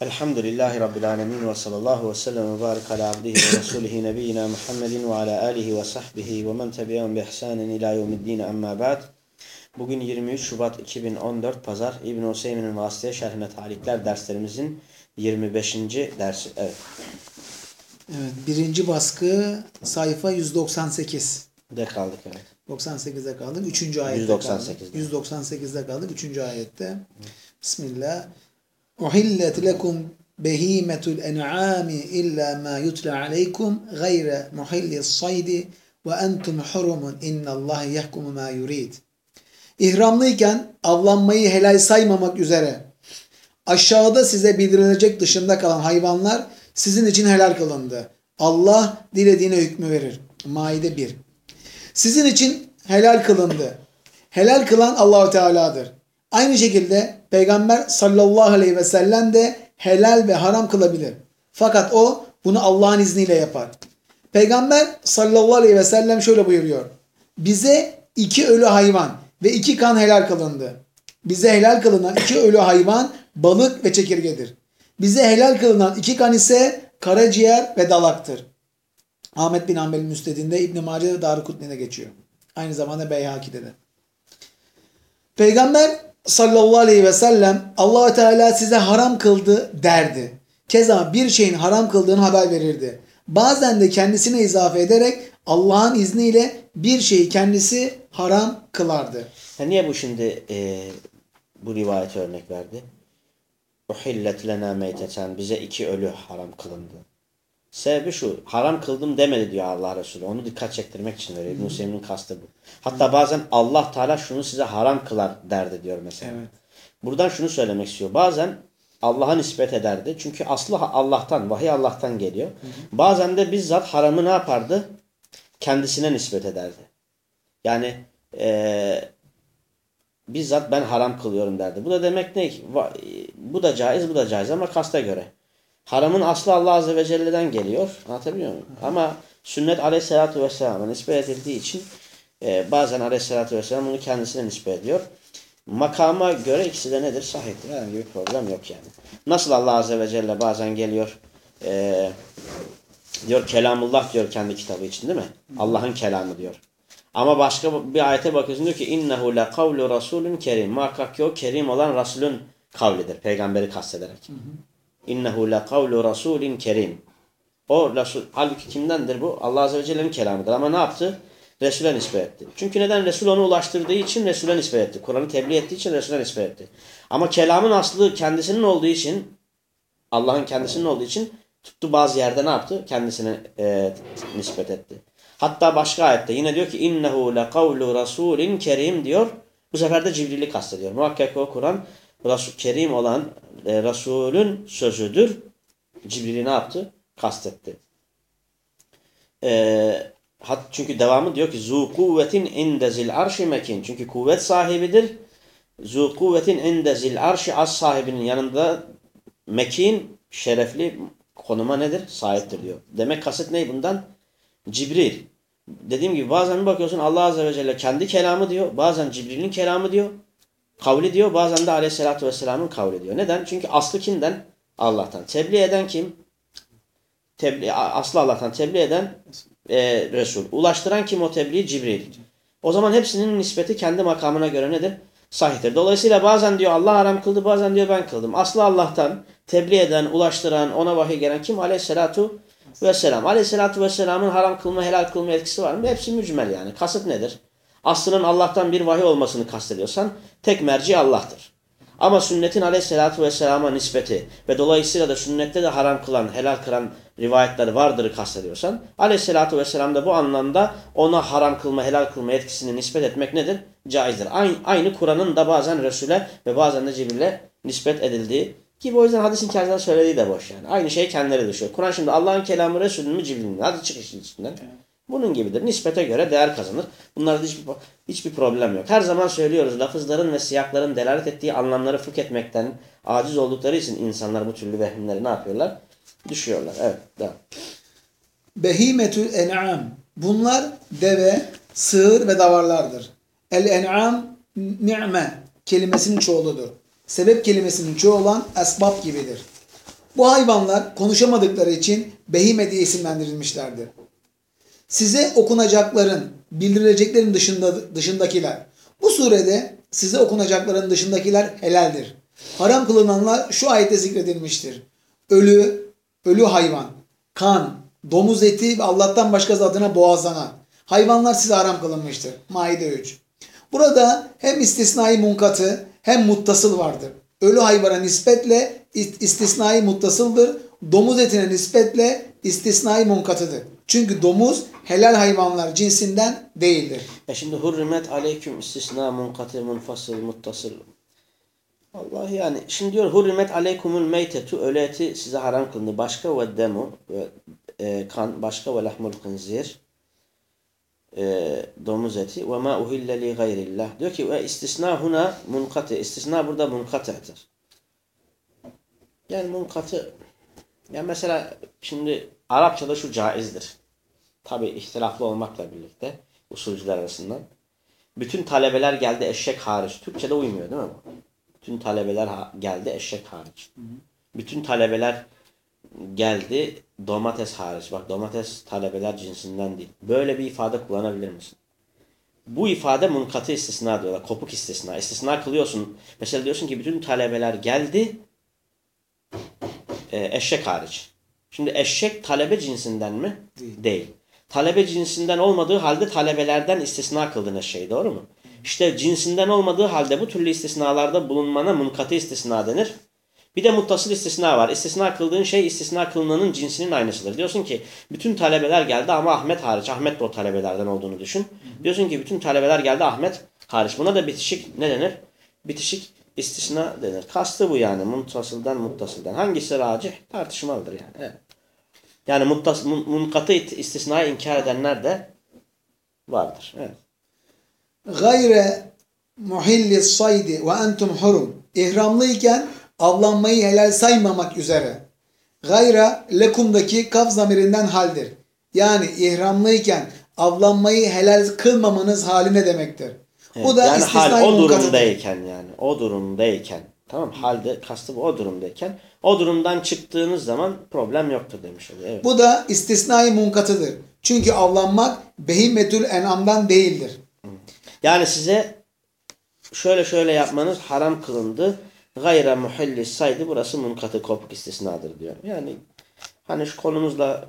Elhamdülillahi Rabbil alemin ve sallallahu ve sellem ve barik ala abdihi ve resulihi nebiyyina Muhammedin ve ala alihi ve sahbihi ve men tebi'ahum bi ihsanin ila yevmiddin amma ba'd. Bugün 23 Şubat 2014 Pazar İbn Hüseyin'in vasıtaya şerhine talikler derslerimizin 25. dersi. Evet. Evet, birinci baskı sayfa 198. De kaldık evet. 98'de kaldık. Üçüncü ayette 198'de. kaldık. 198'de kaldık. Üçüncü ayette. Bismillah. Uhillet lekum behimetul en'ami illa ma yutla aleykum gayre muhillis saydi ve entum hurumun innallahi yahkumu ma yurid. İhramlıyken avlanmayı helal saymamak üzere aşağıda size bildirilecek dışında kalan hayvanlar sizin için helal kılındı. Allah dilediğine hükmü verir. Maide 1. Sizin için helal kılındı. Helal kılan Allahu Teala'dır. Aynı şekilde Peygamber sallallahu aleyhi ve sellem de helal ve haram kılabilir. Fakat o bunu Allah'ın izniyle yapar. Peygamber sallallahu aleyhi ve sellem şöyle buyuruyor. Bize iki ölü hayvan ve iki kan helal kılındı. Bize helal kılınan iki ölü hayvan balık ve çekirgedir. Bize helal kılınan iki kan ise karaciğer ve dalaktır. Ahmet bin Hanbel'in müstedinde İbn-i Mace ve Darukutni'de geçiyor. Aynı zamanda Beyhaki'de de. Peygamber sallallahu aleyhi ve sellem allah Teala size haram kıldı derdi. Keza bir şeyin haram kıldığını haber verirdi. Bazen de kendisine izafe ederek Allah'ın izniyle bir şeyi kendisi haram kılardı. Ha, niye bu şimdi e, bu rivayete örnek verdi? Uhillet lena meyteten bize iki ölü haram kılındı. Sebebi şu haram kıldım demedi diyor Allah Resulü. Onu dikkat çektirmek için veriyor. İbn Hüseyin'in kastı bu. Hatta bazen Allah Teala şunu size haram kılar derdi diyor mesela. Evet. Buradan şunu söylemek istiyor. Bazen Allah'a nispet ederdi. Çünkü aslı Allah'tan, vahiy Allah'tan geliyor. Bazen de bizzat haramı ne yapardı? Kendisine nispet ederdi. Yani eee bizzat ben haram kılıyorum derdi. Bu da demek ne? Bu da caiz, bu da caiz ama kasta göre. Haramın aslı Allah Azze ve Celle'den geliyor. Anlatabiliyor muyum? Ama sünnet aleyhissalatü vesselam'a nispet edildiği için e, bazen aleyhissalatü vesselam bunu kendisine nispet ediyor. Makama göre ikisi de nedir? Sahihtir. Herhangi bir problem yok yani. Nasıl Allah Azze ve Celle bazen geliyor e, diyor kelamullah diyor kendi kitabı için değil mi? Allah'ın kelamı diyor. Ama başka bir ayete bakıyorsun diyor ki innehu le kavlu rasulun kerim. Muhakkak ki o kerim olan Resulün kavlidir. Peygamberi kastederek. İnnehu le kavlu rasulin kerim. O Resul, halbuki kimdendir bu? Allah Azze ve Celle'nin kelamıdır. Ama ne yaptı? Resul'e nispet etti. Çünkü neden? Resul onu ulaştırdığı için Resul'e nispet etti. Kur'an'ı tebliğ ettiği için Resul'e nispet etti. Ama kelamın aslı kendisinin olduğu için Allah'ın kendisinin olduğu için tuttu bazı yerde ne yaptı? Kendisine e, nispet etti. Hatta başka ayette yine diyor ki innehu le kavlu rasulin kerim diyor. Bu sefer de Cibril'i kastediyor. Muhakkak o Kur'an Resul, kerim olan e, Resulün sözüdür. Cibril'i ne yaptı? Kastetti. E, hat, çünkü devamı diyor ki zu kuvvetin inde zil arşi mekin. Çünkü kuvvet sahibidir. Zu kuvvetin inde zil arşi az sahibinin yanında mekin şerefli konuma nedir? Sahiptir diyor. Demek kasıt ne bundan? Cibril. Dediğim gibi bazen bakıyorsun Allah Azze ve Celle kendi kelamı diyor. Bazen Cibril'in kelamı diyor. Kavli diyor. Bazen de Aleyhisselatü Vesselam'ın kavli diyor. Neden? Çünkü aslı kimden? Allah'tan. Tebliğ eden kim? Tebliğ, aslı Allah'tan. Tebliğ eden e, Resul. Ulaştıran kim o tebliği? Cibril. O zaman hepsinin nispeti kendi makamına göre nedir? Sahihtir. Dolayısıyla bazen diyor Allah haram kıldı, bazen diyor ben kıldım. Aslı Allah'tan tebliğ eden, ulaştıran, ona vahiy gelen kim? Aleyhisselatu vesselam. Aleyhisselatu vesselamın haram kılma, helal kılma etkisi var mı? Hepsi mücmel yani. Kasıt nedir? Aslının Allah'tan bir vahiy olmasını kastediyorsan tek merci Allah'tır. Ama sünnetin aleyhissalatu vesselama nispeti ve dolayısıyla da sünnette de haram kılan, helal kılan rivayetler vardır kastediyorsan aleyhissalatu vesselam da bu anlamda ona haram kılma, helal kılma etkisini nispet etmek nedir? Caizdir. Aynı, aynı Kur'an'ın da bazen Resul'e ve bazen de Cibril'e nispet edildiği gibi o yüzden hadisin kendisinden söylediği de boş yani. Aynı şey kendileri düşüyor. Kur'an şimdi Allah'ın kelamı Resul'ün mü Cibril'in mi? Hadi çık işin içinden. Bunun gibidir. Nispete göre değer kazanır. Bunlarda hiçbir, hiçbir problem yok. Her zaman söylüyoruz lafızların ve siyakların delalet ettiği anlamları fıkh etmekten aciz oldukları için insanlar bu türlü vehimleri ne yapıyorlar? Düşüyorlar. Evet. Behimetül en'am. Bunlar deve, sığır ve davarlardır. El en'am ni'me kelimesinin çoğuludur. Sebep kelimesinin çoğu olan esbab gibidir. Bu hayvanlar konuşamadıkları için behime diye isimlendirilmişlerdir. Size okunacakların, bildirileceklerin dışında, dışındakiler. Bu surede size okunacakların dışındakiler helaldir. Haram kılınanlar şu ayette zikredilmiştir. Ölü, ölü hayvan, kan, domuz eti ve Allah'tan başka zatına boğazlanan hayvanlar size haram kılınmıştır. Maide 3. Burada hem istisnai munkatı hem muttasıl vardır. Ölü hayvana nispetle istisnai muttasıldır. Domuz etine nispetle istisnai munkatıdır. Çünkü domuz helal hayvanlar cinsinden değildir. E şimdi hurrimet aleyküm istisna munkatı munfasıl muttasıl. Allah yani şimdi diyor hurrimet aleykumul meytetu öyle eti size haram kılındı. Başka ve demu ve e, kan başka ve lahmul kınzir e, domuz eti ve ma uhille gayrillah. Diyor ki ve istisna huna munkatı. İstisna burada munkatı'dır. Yani munkatı yani mesela şimdi Arapçada şu caizdir. Tabi ihtilaflı olmakla birlikte usulcüler arasından. Bütün talebeler geldi eşek hariç. Türkçe'de uymuyor değil mi bu? Bütün talebeler geldi eşek hariç. Bütün talebeler geldi domates hariç. Bak domates talebeler cinsinden değil. Böyle bir ifade kullanabilir misin? Bu ifade munkatı istisna diyorlar. Kopuk istisna. İstisna kılıyorsun. Mesela diyorsun ki bütün talebeler geldi e, eşek hariç. Şimdi eşek talebe cinsinden mi? Değil. Değil. Talebe cinsinden olmadığı halde talebelerden istisna kıldın eşeği doğru mu? İşte cinsinden olmadığı halde bu türlü istisnalarda bulunmana munkatı istisna denir. Bir de muttasıl istisna var. İstisna kıldığın şey istisna kılınanın cinsinin aynısıdır. Diyorsun ki bütün talebeler geldi ama Ahmet hariç. Ahmet de o talebelerden olduğunu düşün. Diyorsun ki bütün talebeler geldi Ahmet hariç. Buna da bitişik ne denir? Bitişik istisna denir. Kastı bu yani muttasıldan muttasıldan. Hangisi racih tartışmalıdır yani. Yani muttas, mun, munkatı istisnayı inkar edenler de vardır. Evet. Gayre muhilli saydi ve entum hurum. İhramlıyken avlanmayı helal saymamak üzere. Gayra lekumdaki kaf zamirinden haldir. Yani ihramlıyken avlanmayı helal kılmamanız hali ne demektir? Evet, Bu da yani hal o durumdayken yani o durumdayken tamam halde kastı bu o durumdayken o durumdan çıktığınız zaman problem yoktur demiş oluyor. Evet. Bu da istisnai munkatıdır. Çünkü avlanmak behimetül enamdan değildir. Yani size şöyle şöyle yapmanız haram kılındı. Gayra muhalli saydı burası munkatı kopuk istisnadır diyor. Yani hani şu konumuzla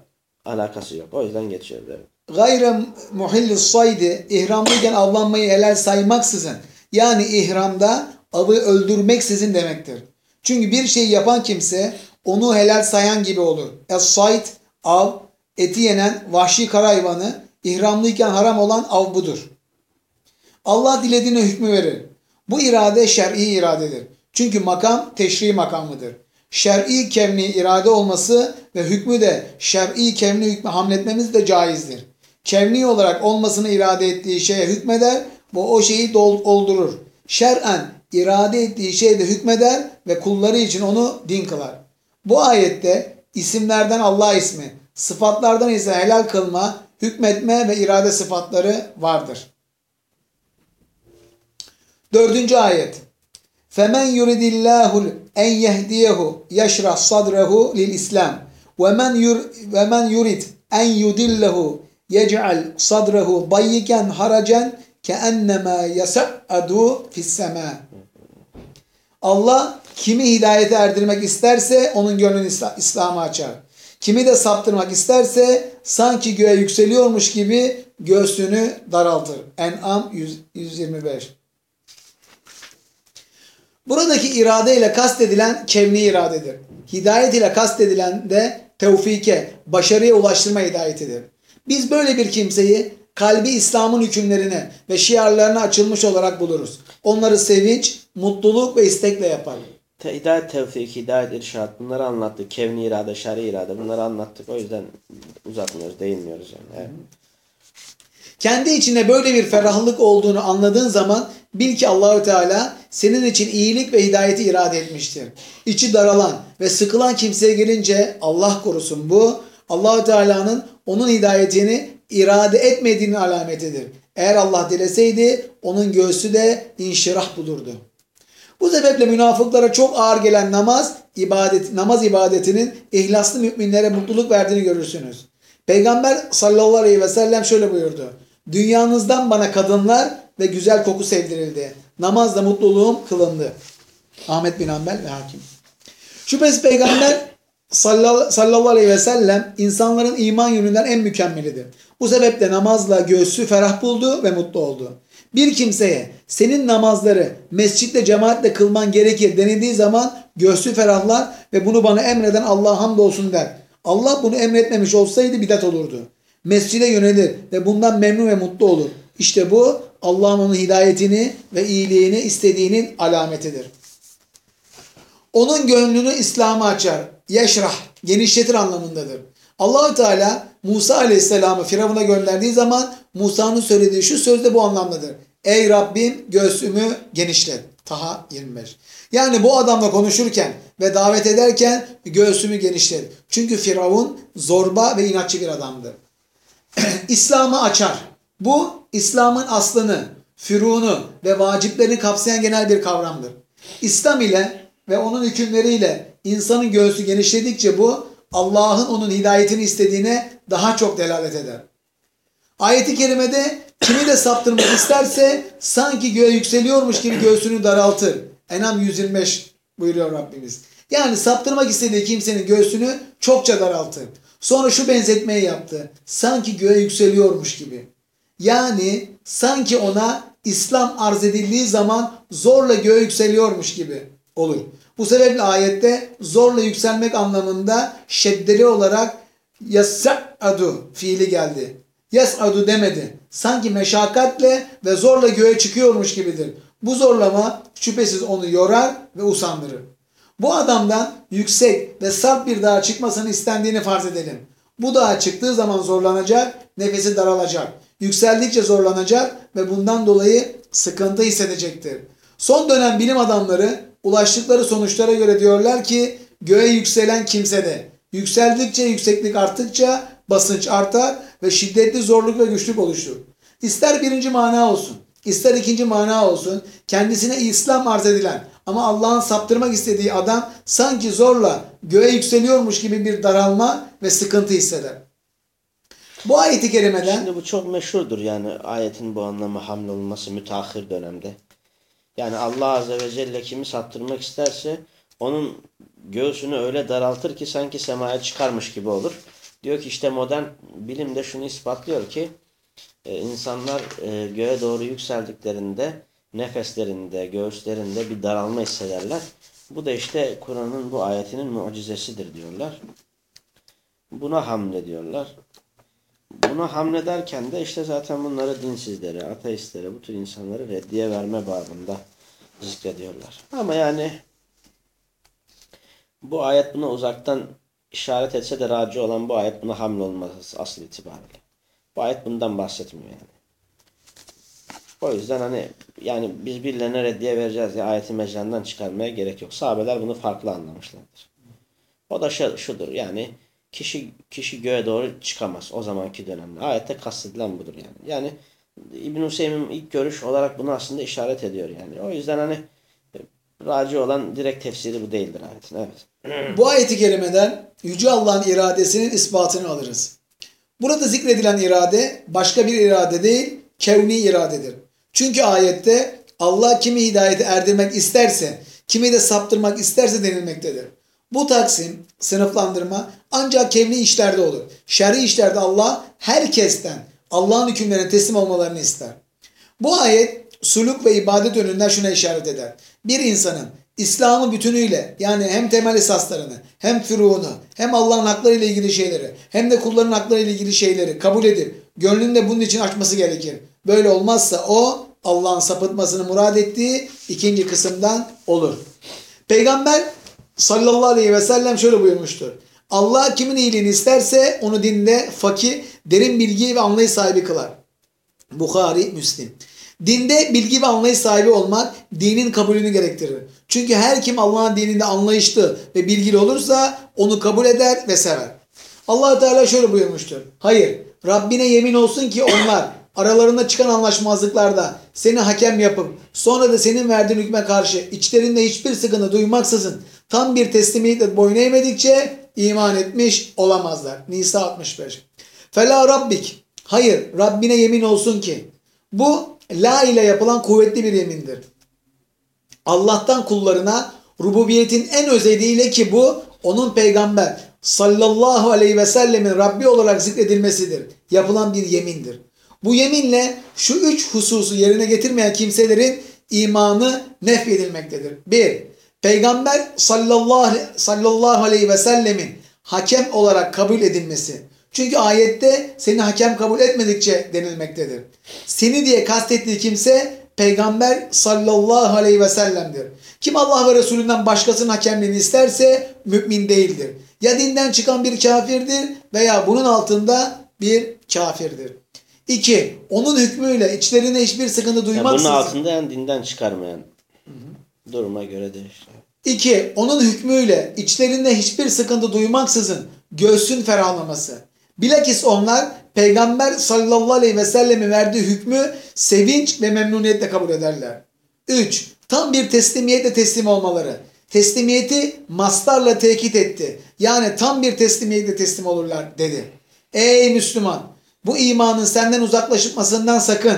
alakası yok. O yüzden geçiyor. Evet. Gayre muhilli saydi ihramlıyken avlanmayı helal saymaksızın yani ihramda avı öldürmeksizin demektir. Çünkü bir şeyi yapan kimse onu helal sayan gibi olur. Es-sayd av eti yenen vahşi kara hayvanı ihramlıyken haram olan av budur. Allah dilediğine hükmü verir. Bu irade şer'i iradedir. Çünkü makam teşri makamıdır. Şer'i kevni irade olması ve hükmü de şer'i kevni hükmü hamletmemiz de caizdir. Kevni olarak olmasını irade ettiği şeye hükmeder ve o şeyi doldurur. Şer'en irade ettiği şeyde hükmeder ve kulları için onu din kılar. Bu ayette isimlerden Allah ismi, sıfatlardan ise helal kılma, hükmetme ve irade sıfatları vardır. Dördüncü ayet. فَمَنْ يُرِدِ اللّٰهُ اَنْ يَهْدِيَهُ يَشْرَحْ صَدْرَهُ لِلْإِسْلَامِ وَمَنْ يُرْ وَمَنْ يُرِدْ اَنْ يُدِلَّهُ yec'al sadrehu dayyiken haracen keennemâ yesa'adu fissemâ. Allah kimi hidayete erdirmek isterse onun gönlünü İslam'a açar. Kimi de saptırmak isterse sanki göğe yükseliyormuş gibi göğsünü daraltır. En'am 125. Buradaki irade ile kastedilen kevni iradedir. Hidayet ile kastedilen de tevfike, başarıya ulaştırma hidayetidir. Biz böyle bir kimseyi kalbi İslam'ın hükümlerine ve şiarlarına açılmış olarak buluruz. Onları sevinç, mutluluk ve istekle yapar. Te hidayet tevfik, hidayet irşat bunları anlattık. Kevni irade, şer'i irade bunları anlattık. O yüzden uzatmıyoruz, değinmiyoruz yani. Evet. Kendi içinde böyle bir ferahlık olduğunu anladığın zaman bil ki Allahü Teala senin için iyilik ve hidayeti irade etmiştir. İçi daralan ve sıkılan kimseye gelince Allah korusun bu Allahü Teala'nın onun hidayetini irade etmediğinin alametidir. Eğer Allah dileseydi onun göğsü de inşirah bulurdu. Bu sebeple münafıklara çok ağır gelen namaz ibadet, namaz ibadetinin ihlaslı müminlere mutluluk verdiğini görürsünüz. Peygamber sallallahu aleyhi ve sellem şöyle buyurdu. Dünyanızdan bana kadınlar ve güzel koku sevdirildi. Namazla mutluluğum kılındı. Ahmet bin Hanbel ve Hakim. Şüphesiz Peygamber sallallahu aleyhi ve sellem insanların iman yönünden en mükemmelidir. Bu sebeple namazla göğsü ferah buldu ve mutlu oldu. Bir kimseye senin namazları mescitte cemaatle kılman gerekir denildiği zaman göğsü ferahlar ve bunu bana emreden Allah'a hamdolsun der. Allah bunu emretmemiş olsaydı bidat olurdu. Mescide yönelir ve bundan memnun ve mutlu olur. İşte bu Allah'ın onun hidayetini ve iyiliğini istediğinin alametidir. Onun gönlünü İslam'a açar. Yeşrah, genişletir anlamındadır. Allahü Teala Musa Aleyhisselam'ı Firavun'a gönderdiği zaman Musa'nın söylediği şu söz de bu anlamdadır. Ey Rabbim göğsümü genişlet. Taha 25. Yani bu adamla konuşurken ve davet ederken göğsümü genişlet. Çünkü Firavun zorba ve inatçı bir adamdı. İslam'ı açar. Bu İslam'ın aslını, fürunu ve vaciplerini kapsayan genel bir kavramdır. İslam ile ve onun hükümleriyle insanın göğsü genişledikçe bu Allah'ın onun hidayetini istediğine daha çok delalet eder. Ayeti kerimede kimi de saptırmak isterse sanki göğe yükseliyormuş gibi göğsünü daraltır. Enam 125 buyuruyor Rabbimiz. Yani saptırmak istediği kimsenin göğsünü çokça daraltır. Sonra şu benzetmeyi yaptı. Sanki göğe yükseliyormuş gibi. Yani sanki ona İslam arz edildiği zaman zorla göğe yükseliyormuş gibi olur. Bu sebeple ayette zorla yükselmek anlamında şeddeli olarak yas'adu fiili geldi. Yas'adu demedi. Sanki meşakkatle ve zorla göğe çıkıyormuş gibidir. Bu zorlama şüphesiz onu yorar ve usandırır. Bu adamdan yüksek ve sert bir dağa çıkmasını istendiğini farz edelim. Bu dağa çıktığı zaman zorlanacak, nefesi daralacak. Yükseldikçe zorlanacak ve bundan dolayı sıkıntı hissedecektir. Son dönem bilim adamları ulaştıkları sonuçlara göre diyorlar ki göğe yükselen kimsede yükseldikçe yükseklik arttıkça basınç artar ve şiddetli zorluk ve güçlük oluşur. İster birinci mana olsun, ister ikinci mana olsun kendisine İslam arz edilen ama Allah'ın saptırmak istediği adam sanki zorla göğe yükseliyormuş gibi bir daralma ve sıkıntı hisseder. Bu ayeti kerimeden Şimdi bu çok meşhurdur yani ayetin bu anlamı hamle olması müteahhir dönemde. Yani Allah Azze ve Celle kimi saptırmak isterse onun göğsünü öyle daraltır ki sanki semaya çıkarmış gibi olur. Diyor ki işte modern bilim de şunu ispatlıyor ki e, insanlar e, göğe doğru yükseldiklerinde nefeslerinde, göğüslerinde bir daralma hissederler. Bu da işte Kur'an'ın bu ayetinin mucizesidir diyorlar. Buna hamle diyorlar. Buna hamlederken de işte zaten bunları dinsizlere, ateistlere, bu tür insanları reddiye verme babında zikrediyorlar. Ama yani bu ayet buna uzaktan işaret etse de raci olan bu ayet buna hamle olmaz asıl itibariyle. Bu ayet bundan bahsetmiyor yani. O yüzden hani yani biz birilerine reddiye vereceğiz ya ayeti mecrandan çıkarmaya gerek yok. Sahabeler bunu farklı anlamışlardır. O da şu, şudur yani kişi kişi göğe doğru çıkamaz o zamanki dönemde. Ayette kastedilen budur yani. Yani İbn Hüseyin ilk görüş olarak bunu aslında işaret ediyor yani. O yüzden hani raci olan direkt tefsiri bu değildir ayetin. Evet. Bu ayeti kerimeden Yüce Allah'ın iradesinin ispatını alırız. Burada zikredilen irade başka bir irade değil, kevni iradedir. Çünkü ayette Allah kimi hidayete erdirmek isterse, kimi de saptırmak isterse denilmektedir. Bu taksim, sınıflandırma ancak kevni işlerde olur. Şer'i işlerde Allah herkesten Allah'ın hükümlerine teslim olmalarını ister. Bu ayet suluk ve ibadet önünden şuna işaret eder. Bir insanın İslam'ı bütünüyle yani hem temel esaslarını hem füruğunu hem Allah'ın hakları ile ilgili şeyleri hem de kulların hakları ile ilgili şeyleri kabul edip gönlünde bunun için açması gerekir. Böyle olmazsa o Allah'ın sapıtmasını murad ettiği ikinci kısımdan olur. Peygamber sallallahu aleyhi ve sellem şöyle buyurmuştur. Allah kimin iyiliğini isterse onu dinde fakir, derin bilgi ve anlayış sahibi kılar. Bukhari, Müslim. Dinde bilgi ve anlayış sahibi olmak dinin kabulünü gerektirir. Çünkü her kim Allah'ın dininde anlayışlı ve bilgili olursa onu kabul eder ve sever. allah Teala şöyle buyurmuştur. Hayır, Rabbine yemin olsun ki onlar aralarında çıkan anlaşmazlıklarda seni hakem yapıp sonra da senin verdiğin hükme karşı içlerinde hiçbir sıkıntı duymaksızın Tam bir teslimiyetle boyun eğmedikçe iman etmiş olamazlar. Nisa 65. Fela rabbik. Hayır Rabbine yemin olsun ki bu la ile yapılan kuvvetli bir yemindir. Allah'tan kullarına rububiyetin en özeliyle ki bu onun peygamber sallallahu aleyhi ve sellemin Rabbi olarak zikredilmesidir. Yapılan bir yemindir. Bu yeminle şu üç hususu yerine getirmeyen kimselerin imanı nefyedilmektedir. Bir, Peygamber sallallahu, sallallahu aleyhi ve sellemin hakem olarak kabul edilmesi. Çünkü ayette seni hakem kabul etmedikçe denilmektedir. Seni diye kastettiği kimse Peygamber sallallahu aleyhi ve sellem'dir. Kim Allah ve Resulünden başkasının hakemliğini isterse mümin değildir. Ya dinden çıkan bir kafirdir veya bunun altında bir kafirdir. İki, onun hükmüyle içlerine hiçbir sıkıntı Yani bunun duymaksızın. altında yani dinden çıkarmayan. Duruma göre değişir. İki, onun hükmüyle içlerinde hiçbir sıkıntı duymaksızın göğsün ferahlaması. Bilakis onlar Peygamber sallallahu aleyhi ve sellemin verdiği hükmü sevinç ve memnuniyetle kabul ederler. Üç, tam bir teslimiyetle teslim olmaları. Teslimiyeti mastarla tekit etti. Yani tam bir teslimiyetle teslim olurlar dedi. Ey Müslüman! Bu imanın senden uzaklaşmasından sakın.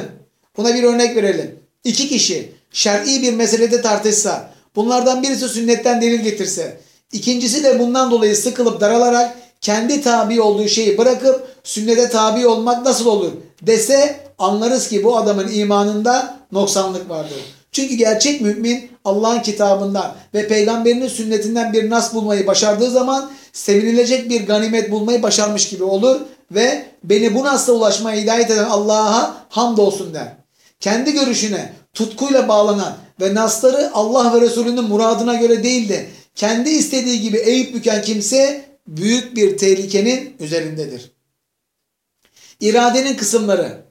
Buna bir örnek verelim. İki kişi şer'i bir meselede tartışsa, bunlardan birisi sünnetten delil getirse, ikincisi de bundan dolayı sıkılıp daralarak kendi tabi olduğu şeyi bırakıp sünnete tabi olmak nasıl olur dese anlarız ki bu adamın imanında noksanlık vardır. Çünkü gerçek mümin Allah'ın kitabından ve peygamberinin sünnetinden bir nas bulmayı başardığı zaman sevinilecek bir ganimet bulmayı başarmış gibi olur ve beni bu nasla ulaşmaya hidayet eden Allah'a hamdolsun der. Kendi görüşüne tutkuyla bağlanan ve nasları Allah ve Resulünün muradına göre değil de kendi istediği gibi eğip büken kimse büyük bir tehlikenin üzerindedir. İradenin kısımları.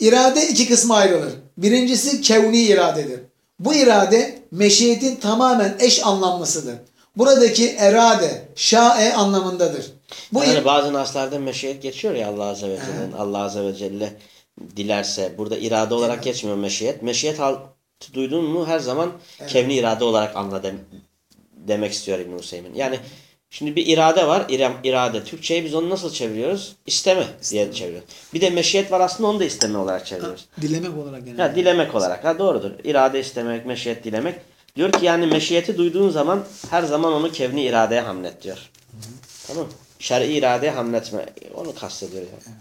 İrade iki kısma ayrılır. Birincisi kevni iradedir. Bu irade meşiyetin tamamen eş anlamlısıdır. Buradaki erade, şae anlamındadır. Bu Yani bazı naslarda meşiyet geçiyor ya Allah Azze ve Celle'nin. Allah Azze ve Celle dilerse. Burada irade olarak geçmiyor meşiyet. Meşiyet hal duydun mu her zaman kevni irade olarak anla dem- demek istiyor İbn Hüseyin. Yani şimdi bir irade var. İrem, irade. Türkçeyi biz onu nasıl çeviriyoruz? İsteme diye çeviriyoruz. Bir de meşiyet var aslında onu da isteme olarak çeviriyoruz. dilemek olarak yani. Ya dilemek olarak. Ha doğrudur. İrade istemek, meşiyet dilemek. Diyor ki yani meşiyeti duyduğun zaman her zaman onu kevni iradeye hamlet diyor. Tamam mı? Şer'i iradeye hamletme. Onu kastediyor yani.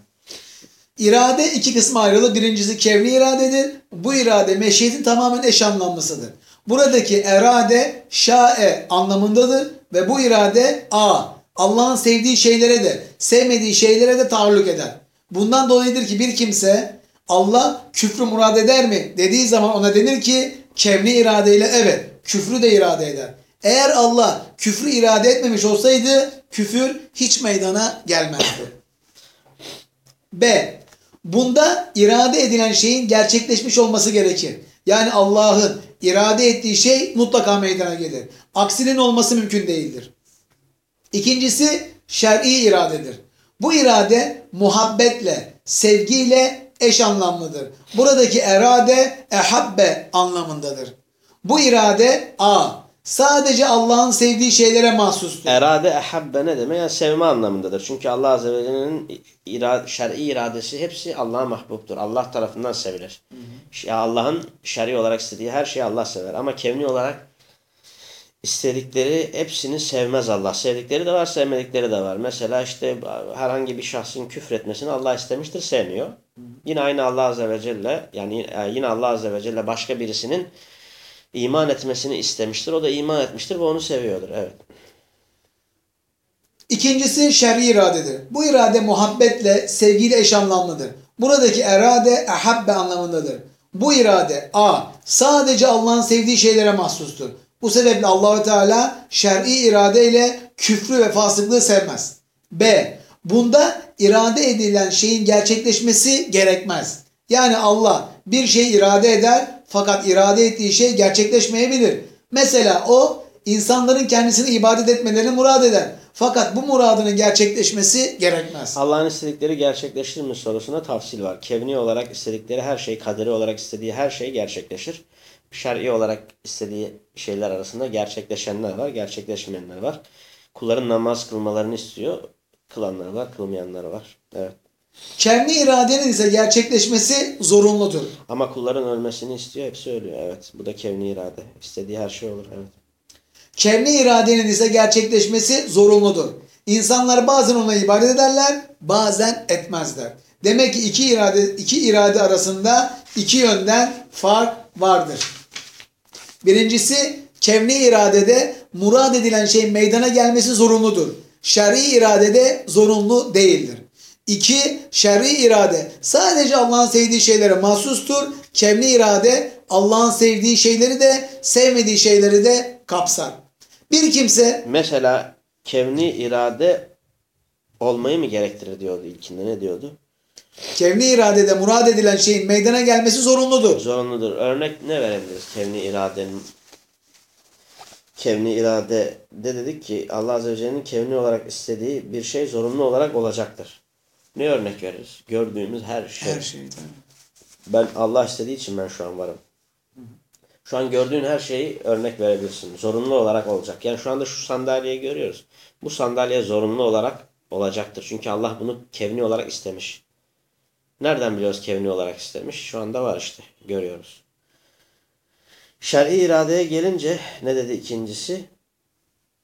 İrade iki kısma ayrılır. Birincisi kevni iradedir. Bu irade meşiyetin tamamen eş anlamlısıdır. Buradaki erade şae anlamındadır ve bu irade a Allah'ın sevdiği şeylere de sevmediği şeylere de taalluk eder. Bundan dolayıdır ki bir kimse Allah küfrü murad eder mi dediği zaman ona denir ki kevni iradeyle evet küfrü de irade eder. Eğer Allah küfrü irade etmemiş olsaydı küfür hiç meydana gelmezdi. B. Bunda irade edilen şeyin gerçekleşmiş olması gerekir. Yani Allah'ın irade ettiği şey mutlaka meydana gelir. Aksinin olması mümkün değildir. İkincisi şer'i iradedir. Bu irade muhabbetle, sevgiyle eş anlamlıdır. Buradaki erade ehabbe anlamındadır. Bu irade a. Sadece Allah'ın sevdiği şeylere mahsustur. Erade ehabbe ne demek? Yani sevme anlamındadır. Çünkü Allah Azze ve Celle'nin ira- şer'i iradesi hepsi Allah'a mahbuptur. Allah tarafından sevilir. Allah'ın şer'i olarak istediği her şeyi Allah sever. Ama kevni olarak istedikleri hepsini sevmez Allah. Sevdikleri de var, sevmedikleri de var. Mesela işte herhangi bir şahsın küfretmesini Allah istemiştir, sevmiyor. Yine aynı Allah Azze ve Celle yani yine Allah Azze ve Celle başka birisinin iman etmesini istemiştir. O da iman etmiştir ve onu seviyordur. Evet. İkincisi şer'i iradedir. Bu irade muhabbetle, sevgiyle eş anlamlıdır. Buradaki erade ehabbe anlamındadır. Bu irade a. Sadece Allah'ın sevdiği şeylere mahsustur. Bu sebeple Allahü Teala şer'i iradeyle küfrü ve fasıklığı sevmez. B. Bunda irade edilen şeyin gerçekleşmesi gerekmez. Yani Allah bir şey irade eder fakat irade ettiği şey gerçekleşmeyebilir. Mesela o insanların kendisini ibadet etmelerini murad eder. Fakat bu muradının gerçekleşmesi gerekmez. Allah'ın istedikleri gerçekleşir mi sorusuna tafsil var. Kevni olarak istedikleri her şey, kaderi olarak istediği her şey gerçekleşir. şer'i olarak istediği şeyler arasında gerçekleşenler var, gerçekleşmeyenler var. Kulların namaz kılmalarını istiyor. Kılanlar var, kılmayanlar var. Evet. Kendi iradenin ise gerçekleşmesi zorunludur. Ama kulların ölmesini istiyor. Hepsi ölüyor. Evet. Bu da kevni irade. İstediği her şey olur. Evet. Kendi iradenin ise gerçekleşmesi zorunludur. İnsanlar bazen ona ibadet ederler, bazen etmezler. Demek ki iki irade iki irade arasında iki yönden fark vardır. Birincisi kevni iradede murad edilen şeyin meydana gelmesi zorunludur. Şer'i iradede zorunlu değildir. İki, şer'i irade sadece Allah'ın sevdiği şeylere mahsustur. Kevni irade Allah'ın sevdiği şeyleri de sevmediği şeyleri de kapsar. Bir kimse Mesela kevni irade olmayı mı gerektirir diyordu ilkinde. Ne diyordu? kevni iradede murad edilen şeyin meydana gelmesi zorunludur. Zorunludur. Örnek ne verebiliriz kevni iradenin? Kevni irade de dedik ki Allah Azze ve Celle'nin kevni olarak istediği bir şey zorunlu olarak olacaktır. Ne örnek veririz? Gördüğümüz her şey. Her şey. Ben Allah istediği için ben şu an varım. Şu an gördüğün her şeyi örnek verebilirsin. Zorunlu olarak olacak. Yani şu anda şu sandalyeyi görüyoruz. Bu sandalye zorunlu olarak olacaktır. Çünkü Allah bunu kevni olarak istemiş. Nereden biliyoruz kevni olarak istemiş? Şu anda var işte. Görüyoruz. Şer'i iradeye gelince ne dedi ikincisi?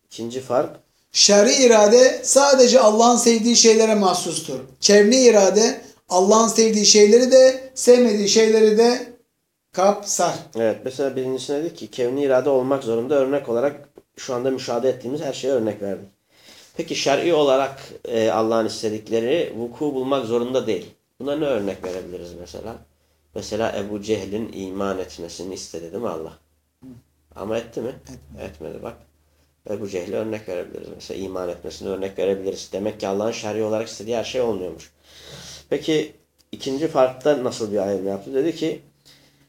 İkinci fark. Şer'i irade sadece Allah'ın sevdiği şeylere mahsustur. Kevni irade Allah'ın sevdiği şeyleri de sevmediği şeyleri de kapsar. Evet mesela birincisine dedik ki kevni irade olmak zorunda örnek olarak şu anda müşahede ettiğimiz her şeye örnek verdik. Peki şer'i olarak e, Allah'ın istedikleri vuku bulmak zorunda değil. Buna ne örnek verebiliriz mesela? Mesela Ebu Cehil'in iman etmesini istedi değil mi Allah? Ama etti mi? Etmedi bak. Ebu Cehil'e örnek verebiliriz. Mesela iman etmesini örnek verebiliriz. Demek ki Allah'ın şer'i olarak istediği her şey olmuyormuş. Peki ikinci farkta nasıl bir ayrım yaptı? Dedi ki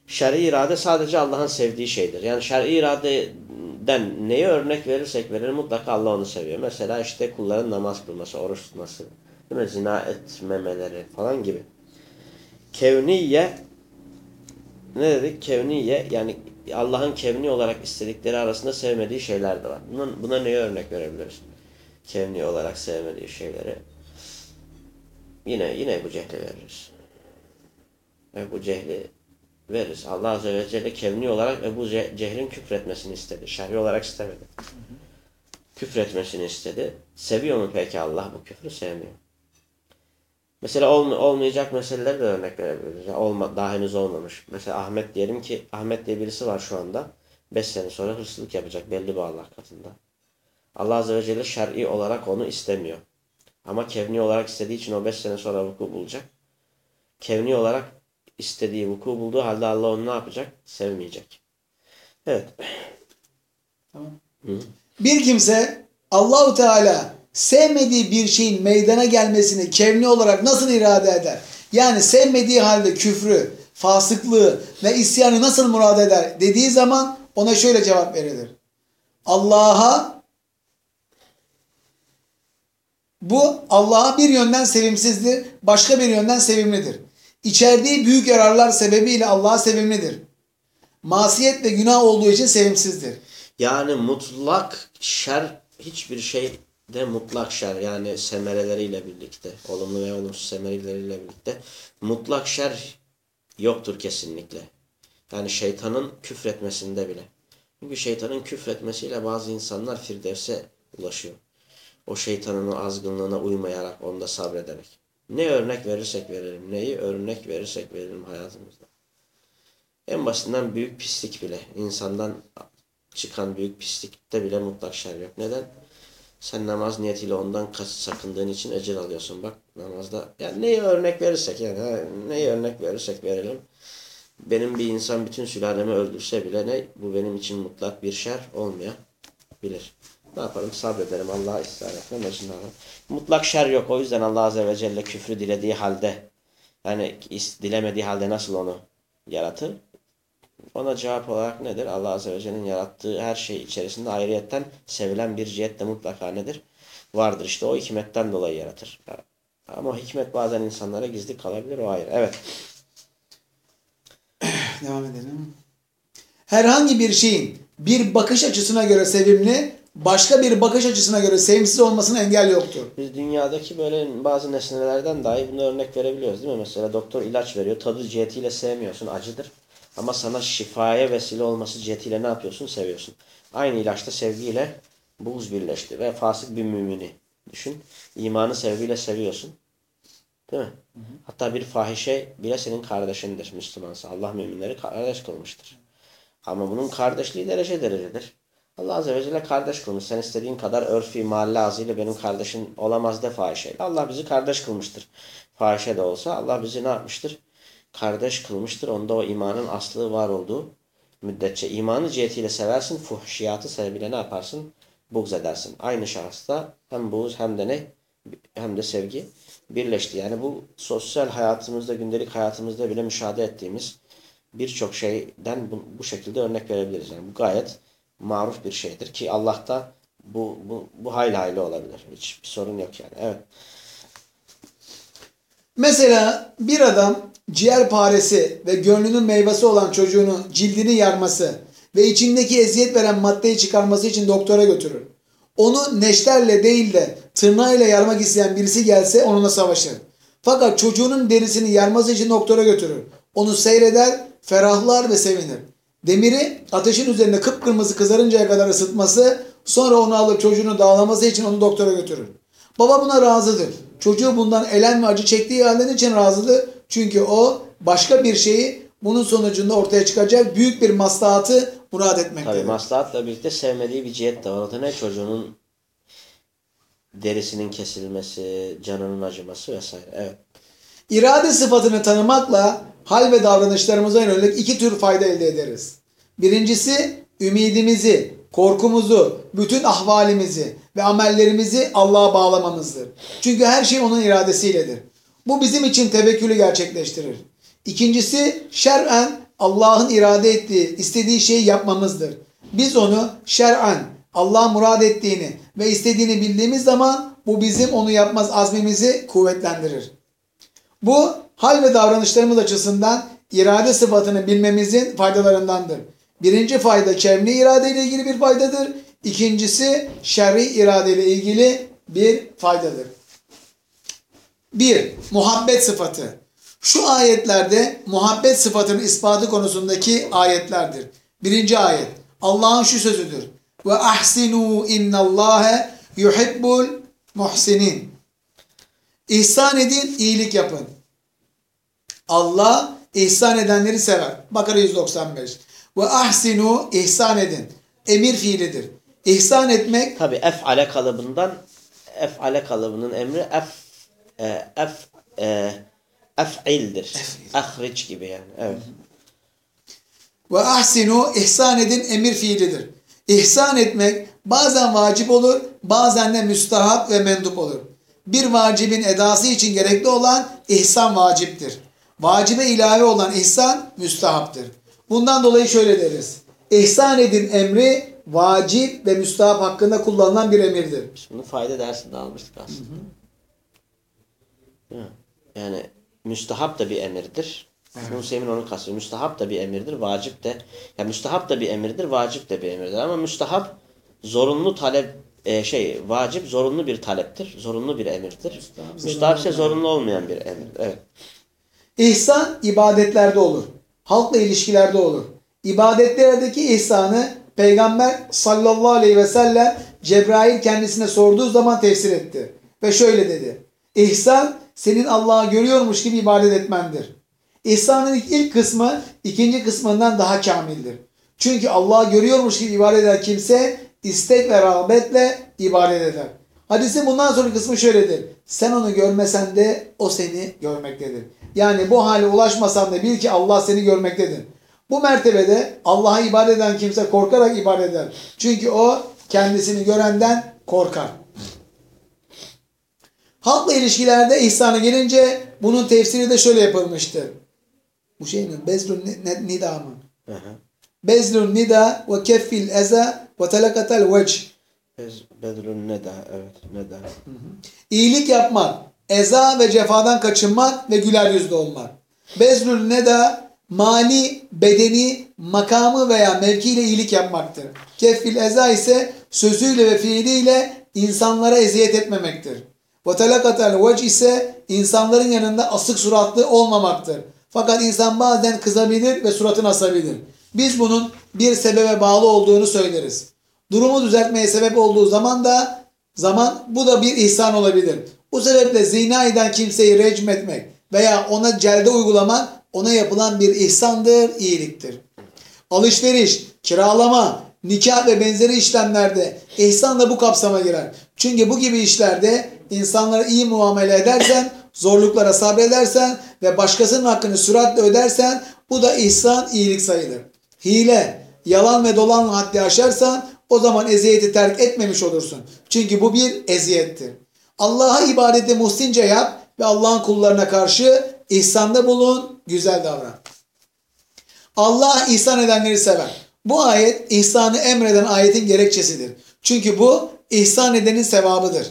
şer'i irade sadece Allah'ın sevdiği şeydir. Yani şer'i iradeden neye örnek verirsek verelim mutlaka Allah onu seviyor. Mesela işte kulların namaz kılması, oruç tutması, değil mi? zina etmemeleri falan gibi. Kevniye ne dedik? Kevniye yani Allah'ın kevni olarak istedikleri arasında sevmediği şeyler de var. Buna, buna neye örnek verebiliriz? Kevni olarak sevmediği şeyleri. Yine yine Ebu Cehli veririz. Ebu Cehli veririz. Allah Azze ve Celle kevni olarak Ebu Ce- Cehil'in küfretmesini istedi. Şer'i olarak istemedi. Küfretmesini istedi. Seviyor mu peki Allah bu küfrü? Sevmiyor. Mesela olma- olmayacak meseleleri de örnek verebiliriz. Yani olma, daha henüz olmamış. Mesela Ahmet diyelim ki Ahmet diye birisi var şu anda. 5 sene sonra hırsızlık yapacak belli bir Allah katında. Allah Azze ve Celle şer'i olarak onu istemiyor. Ama kevni olarak istediği için o 5 sene sonra vuku bulacak. Kevni olarak istediği vuku bulduğu halde Allah onu ne yapacak? Sevmeyecek. Evet. Tamam. Hı. Bir kimse Allahu Teala sevmediği bir şeyin meydana gelmesini kevni olarak nasıl irade eder? Yani sevmediği halde küfrü, fasıklığı ve isyanı nasıl murad eder dediği zaman ona şöyle cevap verilir. Allah'a bu Allah'a bir yönden sevimsizdir, başka bir yönden sevimlidir. İçerdiği büyük yararlar sebebiyle Allah'a sevimlidir. Masiyet ve günah olduğu için sevimsizdir. Yani mutlak şer hiçbir şey de mutlak şer yani semereleriyle birlikte olumlu ve olumsuz semereleriyle birlikte mutlak şer yoktur kesinlikle. Yani şeytanın küfretmesinde bile. Çünkü şeytanın küfretmesiyle bazı insanlar firdevse ulaşıyor. O şeytanın azgınlığına uymayarak, onda sabrederek. Ne örnek verirsek verelim, neyi örnek verirsek verelim hayatımızda. En basitinden büyük pislik bile, insandan çıkan büyük pislikte bile mutlak şer yok. Neden? Sen namaz niyetiyle ondan sakındığın için ecir alıyorsun. Bak namazda yani neyi örnek verirsek yani neyi örnek verirsek verelim. Benim bir insan bütün sülalemi öldürse bile ne bu benim için mutlak bir şer olmayabilir. Ne yaparım? Sabrederim. Allah'a ısrar alırım. Mutlak şer yok. O yüzden Allah Azze ve Celle küfrü dilediği halde yani dilemediği halde nasıl onu yaratır? Ona cevap olarak nedir? Allah Azze ve Celle'nin yarattığı her şey içerisinde ayrıyetten sevilen bir cihet de mutlaka nedir? Vardır. İşte o hikmetten dolayı yaratır. Ama hikmet bazen insanlara gizli kalabilir. O ayrı. Evet. Devam edelim. herhangi bir şeyin bir bakış açısına göre sevimli, başka bir bakış açısına göre sevimsiz olmasına engel yoktur. Biz dünyadaki böyle bazı nesnelerden dahi bunu örnek verebiliyoruz değil mi? Mesela doktor ilaç veriyor. Tadı cihetiyle sevmiyorsun. Acıdır. Ama sana şifaya vesile olması cihetiyle ne yapıyorsun? Seviyorsun. Aynı ilaçta sevgiyle buğz birleşti. Ve fasık bir mümini. Düşün. İmanı sevgiyle seviyorsun. Değil mi? Hatta bir fahişe bile senin kardeşindir Müslümansa. Allah müminleri kardeş kılmıştır. Ama bunun kardeşliği derece derecedir. Allah Azze ve Celle kardeş kılmış. Sen istediğin kadar örfi, mahalle ağzıyla benim kardeşim olamaz de fahişeyle. Allah bizi kardeş kılmıştır. Fahişe de olsa Allah bizi ne yapmıştır? Kardeş kılmıştır. Onda o imanın aslı var olduğu müddetçe. imanı cihetiyle seversin, fuhşiyatı sebebiyle ne yaparsın? Buğz edersin. Aynı şahısta hem buğz hem de ne? Hem de sevgi birleşti. Yani bu sosyal hayatımızda, gündelik hayatımızda bile müşahede ettiğimiz birçok şeyden bu, bu şekilde örnek verebiliriz. Yani bu gayet maruf bir şeydir ki Allah'ta bu, bu, bu hayli hayli olabilir. Hiç bir sorun yok yani. Evet. Mesela bir adam ciğerparesi ve gönlünün meyvesi olan çocuğunu cildini yarması ve içindeki eziyet veren maddeyi çıkarması için doktora götürür. Onu neşterle değil de tırnağıyla yarmak isteyen birisi gelse onunla savaşır. Fakat çocuğunun derisini yarması için doktora götürür. Onu seyreder, ferahlar ve sevinir. Demiri ateşin üzerinde kıpkırmızı kızarıncaya kadar ısıtması, sonra onu alıp çocuğunu dağlaması için onu doktora götürür. Baba buna razıdır. Çocuğu bundan elem ve acı çektiği halden için razıdır. Çünkü o başka bir şeyi bunun sonucunda ortaya çıkacak büyük bir maslahatı murad etmektedir. Tabii maslahatla birlikte sevmediği bir cihet de var. O da ne? Çocuğunun derisinin kesilmesi, canının acıması vesaire. Evet. İrade sıfatını tanımakla hal ve davranışlarımıza yönelik iki tür fayda elde ederiz. Birincisi ümidimizi, korkumuzu, bütün ahvalimizi ve amellerimizi Allah'a bağlamamızdır. Çünkü her şey onun iradesiyledir. Bu bizim için tevekkülü gerçekleştirir. İkincisi şer'en Allah'ın irade ettiği, istediği şeyi yapmamızdır. Biz onu şer'en Allah murad ettiğini ve istediğini bildiğimiz zaman bu bizim onu yapmaz azmimizi kuvvetlendirir. Bu hal ve davranışlarımız açısından irade sıfatını bilmemizin faydalarındandır. Birinci fayda kevni irade ile ilgili bir faydadır. İkincisi şer'i irade ile ilgili bir faydadır. Bir, muhabbet sıfatı. Şu ayetlerde muhabbet sıfatının ispatı konusundaki ayetlerdir. Birinci ayet. Allah'ın şu sözüdür. Ve ahsinu innallâhe yuhibbul muhsinin. İhsan edin, iyilik yapın. Allah ihsan edenleri sever. Bakara 195. Ve ahsinu ihsan edin. Emir fiilidir. İhsan etmek Tabi ef'ale kalıbından ef'ale kalıbının emri ef e, ef e, ef'ildir. Ahriç gibi yani. Evet. ve ahsinu ihsan edin emir fiilidir. İhsan etmek bazen vacip olur, bazen de müstahap ve mendup olur. Bir vacibin edası için gerekli olan ihsan vaciptir. Vacibe ilave olan ihsan müstahaptır. Bundan dolayı şöyle deriz. İhsan edin emri vacip ve müstahap hakkında kullanılan bir emirdir. Biz bunu fayda dersinde almıştık aslında. Değil mi? Yani müstahap da bir emirdir. Evet. Musemin onu kastediyor. Müstahap da bir emirdir, vacip de. Yani müstahap da bir emirdir, vacip de bir emirdir. Ama müstahap zorunlu talep e, şey vacip zorunlu bir taleptir. Zorunlu bir emirdir. Müstahap, müstahap ise zorunlu olmayan bir emirdir. Evet. İhsan ibadetlerde olur. Halkla ilişkilerde olur. İbadetlerdeki ihsanı Peygamber sallallahu aleyhi ve sellem Cebrail kendisine sorduğu zaman tefsir etti. Ve şöyle dedi. İhsan senin Allah'ı görüyormuş gibi ibadet etmendir. İhsanın ilk kısmı ikinci kısmından daha kamildir. Çünkü Allah'ı görüyormuş gibi ibadet eden kimse istek ve rağbetle ibadet eder. Hadisin bundan sonraki kısmı şöyledir. Sen onu görmesen de o seni görmektedir. Yani bu hale ulaşmasan da bil ki Allah seni görmektedir. Bu mertebede Allah'a ibadet eden kimse korkarak ibadet eder. Çünkü o kendisini görenden korkar. Halkla ilişkilerde ihsana gelince bunun tefsiri de şöyle yapılmıştır. Bu şey mi? Bezrun nida mı? Bezrun nida ve keffil eza ve telakatel vecih. Bez- Bedrun neda. Evet. Neda. İyilik yapmak, eza ve cefadan kaçınmak ve güler yüzlü olmak. Bezrül neda mali, bedeni, makamı veya mevkiyle iyilik yapmaktır. Keffil eza ise sözüyle ve fiiliyle insanlara eziyet etmemektir. Ve telakatel vec ise insanların yanında asık suratlı olmamaktır. Fakat insan bazen kızabilir ve suratını asabilir. Biz bunun bir sebebe bağlı olduğunu söyleriz. Durumu düzeltmeye sebep olduğu zaman da zaman bu da bir ihsan olabilir. Bu sebeple zina eden kimseyi recm etmek veya ona celde uygulamak ona yapılan bir ihsandır, iyiliktir. Alışveriş, kiralama, nikah ve benzeri işlemlerde ihsan da bu kapsama girer. Çünkü bu gibi işlerde insanlara iyi muamele edersen, zorluklara sabredersen ve başkasının hakkını süratle ödersen bu da ihsan, iyilik sayılır. Hile, yalan ve dolanla haddi aşarsan o zaman eziyeti terk etmemiş olursun. Çünkü bu bir eziyettir. Allah'a ibadeti muhsince yap ve Allah'ın kullarına karşı ihsanda bulun, güzel davran. Allah ihsan edenleri sever. Bu ayet ihsanı emreden ayetin gerekçesidir. Çünkü bu ihsan edenin sevabıdır.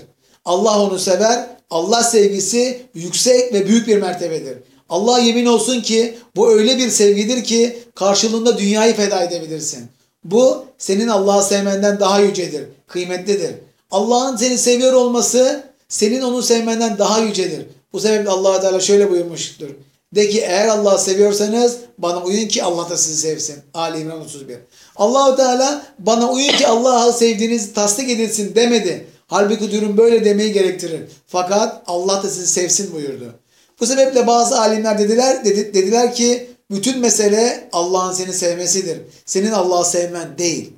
Allah onu sever. Allah sevgisi yüksek ve büyük bir mertebedir. Allah yemin olsun ki bu öyle bir sevgidir ki karşılığında dünyayı feda edebilirsin. Bu senin Allah'ı sevmenden daha yücedir, kıymetlidir. Allah'ın seni seviyor olması senin onu sevmenden daha yücedir. Bu sebeple allah Teala şöyle buyurmuştur. De ki eğer Allah'ı seviyorsanız bana uyun ki Allah da sizi sevsin. Ali İmran 31. Allahu Teala bana uyun ki Allah'ı sevdiğinizi tasdik edilsin demedi. Halbuki durum böyle demeyi gerektirir. Fakat Allah da sizi sevsin buyurdu. Bu sebeple bazı alimler dediler dedi, dediler ki bütün mesele Allah'ın seni sevmesidir. Senin Allah'ı sevmen değil.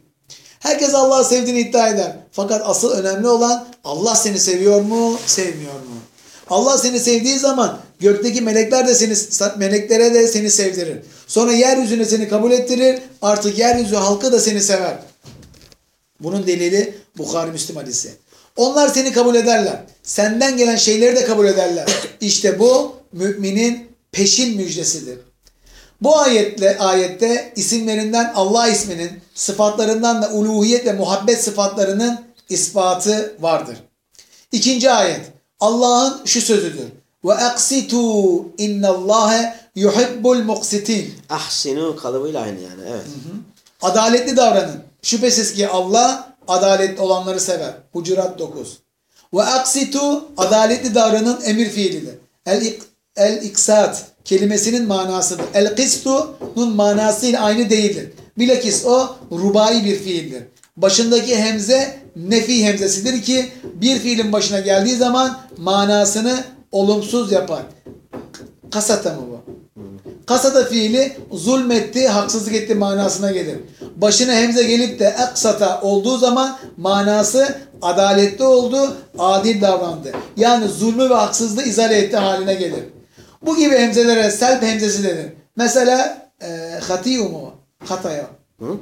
Herkes Allah'ı sevdiğini iddia eder. Fakat asıl önemli olan Allah seni seviyor mu, sevmiyor mu? Allah seni sevdiği zaman gökteki melekler de seni meleklere de seni sevdirir. Sonra yeryüzüne seni kabul ettirir. Artık yeryüzü halkı da seni sever. Bunun delili Bukhari Müslim hadisi. Onlar seni kabul ederler. Senden gelen şeyleri de kabul ederler. İşte bu müminin peşin müjdesidir. Bu ayetle ayette isimlerinden Allah isminin, sıfatlarından da uluhiyet ve muhabbet sıfatlarının ispatı vardır. İkinci ayet. Allah'ın şu sözüdür. Ve aksitu innallâhe yuhibbul muksitin. Ahsinu kalıbıyla aynı yani evet. Adaletli davranın. Şüphesiz ki Allah adaletli olanları sever. Hucurat 9. Ve aksitu adaletli davranın emir fiilidir. El, el iksat kelimesinin manasıdır. El kistu'nun manasıyla aynı değildir. Bilakis o rubai bir fiildir. Başındaki hemze nefi hemzesidir ki bir fiilin başına geldiği zaman manasını olumsuz yapar. Kasata mı bu? Kasata fiili zulmetti, haksızlık etti manasına gelir. Başına hemze gelip de aksata olduğu zaman manası adaletli oldu, adil davrandı. Yani zulmü ve haksızlığı izale etti haline gelir. Bu gibi hemzelere selp hemzesi denir. Mesela e, hatiyu mu? Hataya. Hı?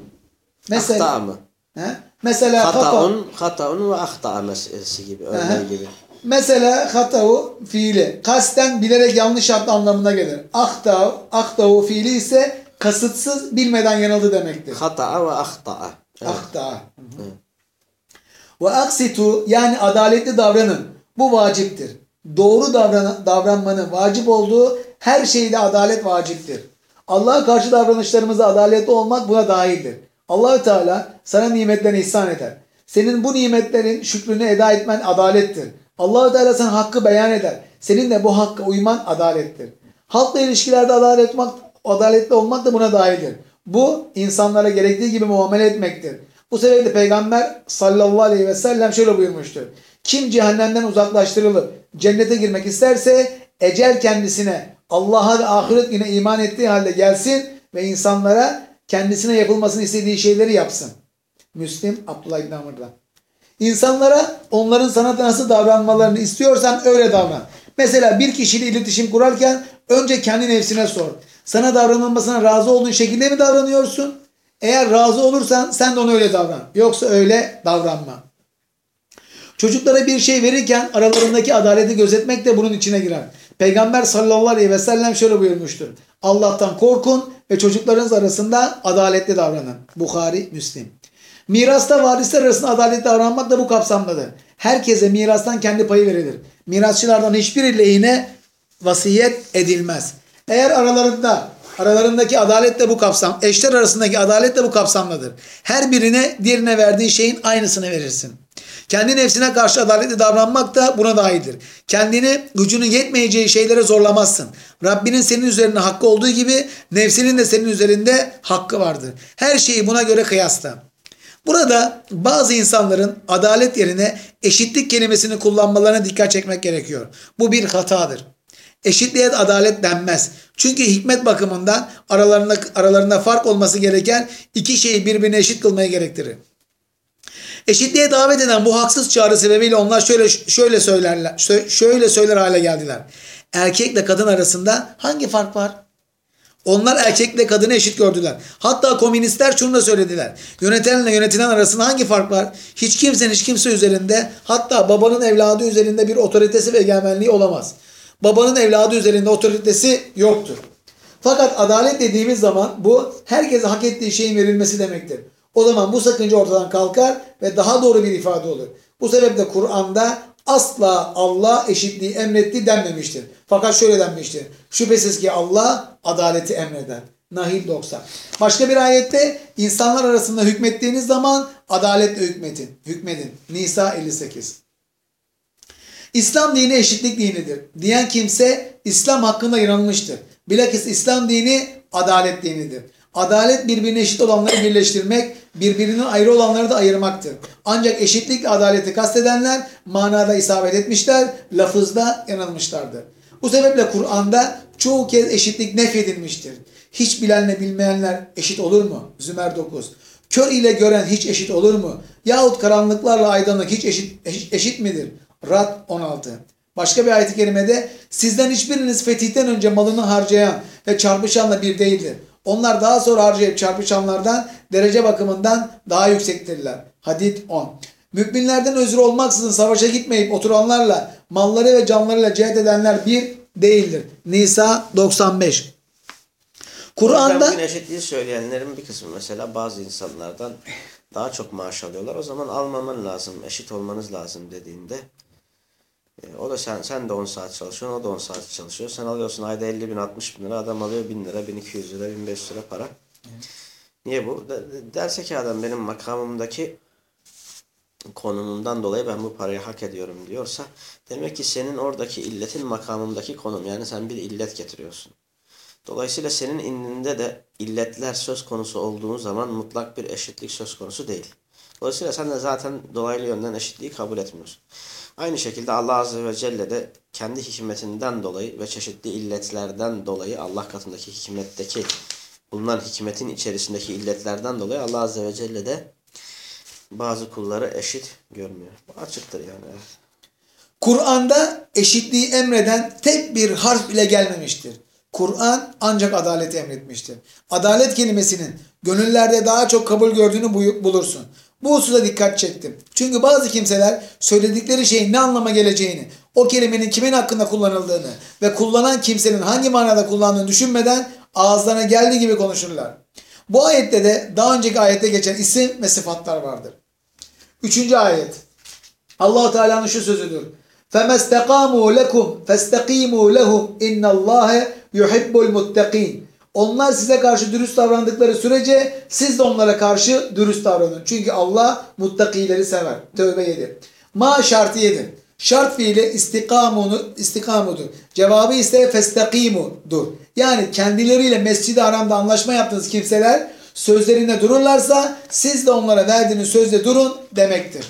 Mesela, Ahta mı? He? Mesela hata. Hata'un, hata'un ve meselesi gibi, örneği gibi. Mesela hatau fiili kasten bilerek yanlış yaptı anlamına gelir. Ahtau, ahtau fiili ise kasıtsız bilmeden yanıldı demektir. Hata'a ve ahta'a. Evet. Ahta. Ve aksitu yani adaletli davranın. Bu vaciptir. Doğru davran davranmanın vacip olduğu her şeyde adalet vaciptir. Allah'a karşı davranışlarımızda adaletli olmak buna dahildir. Allahü Teala sana nimetlerini ihsan eder. Senin bu nimetlerin şükrünü eda etmen adalettir. Allahü Teala sana hakkı beyan eder. Senin de bu hakka uyman adalettir. Halkla ilişkilerde adalet olmak, adaletli olmak da buna dahildir. Bu insanlara gerektiği gibi muamele etmektir. Bu sebeple Peygamber sallallahu aleyhi ve sellem şöyle buyurmuştur. Kim cehennemden uzaklaştırılıp cennete girmek isterse ecel kendisine Allah'a ve ahiret güne iman ettiği halde gelsin ve insanlara kendisine yapılmasını istediği şeyleri yapsın. Müslim Abdullah İbni Amr'dan. İnsanlara onların sana nasıl davranmalarını istiyorsan öyle davran. Mesela bir kişiyle iletişim kurarken önce kendi nefsine sor. Sana davranılmasına razı olduğun şekilde mi davranıyorsun? Eğer razı olursan sen de ona öyle davran. Yoksa öyle davranma. Çocuklara bir şey verirken aralarındaki adaleti gözetmek de bunun içine girer. Peygamber sallallahu aleyhi ve sellem şöyle buyurmuştur. Allah'tan korkun ve çocuklarınız arasında adaletli davranın. Bukhari, Müslim. Mirasta varisler arasında adaletli davranmak da bu kapsamdadır. Herkese mirastan kendi payı verilir. Mirasçılardan hiçbir lehine vasiyet edilmez. Eğer aralarında Aralarındaki adalet de bu kapsam. Eşler arasındaki adalet de bu kapsamdadır. Her birine diğerine verdiğin şeyin aynısını verirsin. Kendi nefsine karşı adaletli davranmak da buna dahildir. Kendini gücünün yetmeyeceği şeylere zorlamazsın. Rabbinin senin üzerinde hakkı olduğu gibi nefsinin de senin üzerinde hakkı vardır. Her şeyi buna göre kıyasla. Burada bazı insanların adalet yerine eşitlik kelimesini kullanmalarına dikkat çekmek gerekiyor. Bu bir hatadır. Eşitliğe adalet denmez. Çünkü hikmet bakımından aralarında, aralarında fark olması gereken iki şeyi birbirine eşit kılmayı gerektirir. Eşitliğe davet eden bu haksız çağrı sebebiyle onlar şöyle şöyle söylerler, şö- şöyle söyler hale geldiler. Erkekle kadın arasında hangi fark var? Onlar erkekle kadını eşit gördüler. Hatta komünistler şunu da söylediler. Yönetenle yönetilen arasında hangi fark var? Hiç kimsenin hiç kimse üzerinde hatta babanın evladı üzerinde bir otoritesi ve egemenliği olamaz. Babanın evladı üzerinde otoritesi yoktur. Fakat adalet dediğimiz zaman bu herkese hak ettiği şeyin verilmesi demektir. O zaman bu sakınca ortadan kalkar ve daha doğru bir ifade olur. Bu sebeple Kur'an'da asla Allah eşitliği emretti denmemiştir. Fakat şöyle denmiştir. Şüphesiz ki Allah adaleti emreder. Nahil 90. Başka bir ayette insanlar arasında hükmettiğiniz zaman adaletle hükmetin. Hükmedin. Nisa 58. İslam dini eşitlik dinidir. Diyen kimse İslam hakkında yanılmıştır. Bilakis İslam dini adalet dinidir. Adalet birbirine eşit olanları birleştirmek, birbirinden ayrı olanları da ayırmaktır. Ancak eşitlikle adaleti kastedenler manada isabet etmişler, lafızda yanılmışlardır. Bu sebeple Kur'an'da çoğu kez eşitlik nefyedilmiştir. Hiç bilenle bilmeyenler eşit olur mu? Zümer 9. Kör ile gören hiç eşit olur mu? Yahut karanlıklarla aydınlık hiç eşit, eşit, eşit midir? Rad 16. Başka bir ayet-i kerimede sizden hiçbiriniz fetihten önce malını harcayan ve çarpışanla bir değildir. Onlar daha sonra harcayıp çarpışanlardan derece bakımından daha yüksektirler. Hadid 10. Müminlerden özür olmaksızın savaşa gitmeyip oturanlarla malları ve canlarıyla cihat edenler bir değildir. Nisa 95. Kur'an'da bugün eşitliği söyleyenlerin bir kısmı mesela bazı insanlardan daha çok maaş alıyorlar. O zaman almaman lazım, eşit olmanız lazım dediğinde o da sen sen de 10 saat çalışıyorsun, o da 10 saat çalışıyor. Sen alıyorsun ayda 50 bin, 60 bin lira, adam alıyor 1000 lira, 1200 lira, 1500 lira para. Niye bu? De- de- Derse ki adam benim makamımdaki konumundan dolayı ben bu parayı hak ediyorum diyorsa demek ki senin oradaki illetin makamındaki konum. Yani sen bir illet getiriyorsun. Dolayısıyla senin indinde de illetler söz konusu olduğu zaman mutlak bir eşitlik söz konusu değil. Dolayısıyla sen de zaten dolaylı yönden eşitliği kabul etmiyorsun. Aynı şekilde Allah Azze ve Celle de kendi hikmetinden dolayı ve çeşitli illetlerden dolayı Allah katındaki hikmetteki bulunan hikmetin içerisindeki illetlerden dolayı Allah Azze ve Celle de bazı kulları eşit görmüyor. Bu açıktır yani. Kur'an'da eşitliği emreden tek bir harf bile gelmemiştir. Kur'an ancak adaleti emretmiştir. Adalet kelimesinin gönüllerde daha çok kabul gördüğünü bulursun. Bu hususa dikkat çektim. Çünkü bazı kimseler söyledikleri şeyin ne anlama geleceğini, o kelimenin kimin hakkında kullanıldığını ve kullanan kimsenin hangi manada kullandığını düşünmeden ağızlarına geldiği gibi konuşurlar. Bu ayette de daha önceki ayette geçen isim ve sıfatlar vardır. Üçüncü ayet. allah Teala'nın şu sözüdür. فَمَسْتَقَامُوا لَكُمْ فَاسْتَقِيمُوا لَهُمْ اِنَّ اللّٰهَ يُحِبُّ الْمُتَّقِينَ onlar size karşı dürüst davrandıkları sürece siz de onlara karşı dürüst davranın. Çünkü Allah muttakileri sever. Tövbe 7. Ma şartı 7. Şart fiili istikamunu, istikamudur. Cevabı ise festakimudur. Yani kendileriyle mescid-i haramda anlaşma yaptığınız kimseler sözlerinde dururlarsa siz de onlara verdiğiniz sözde durun demektir.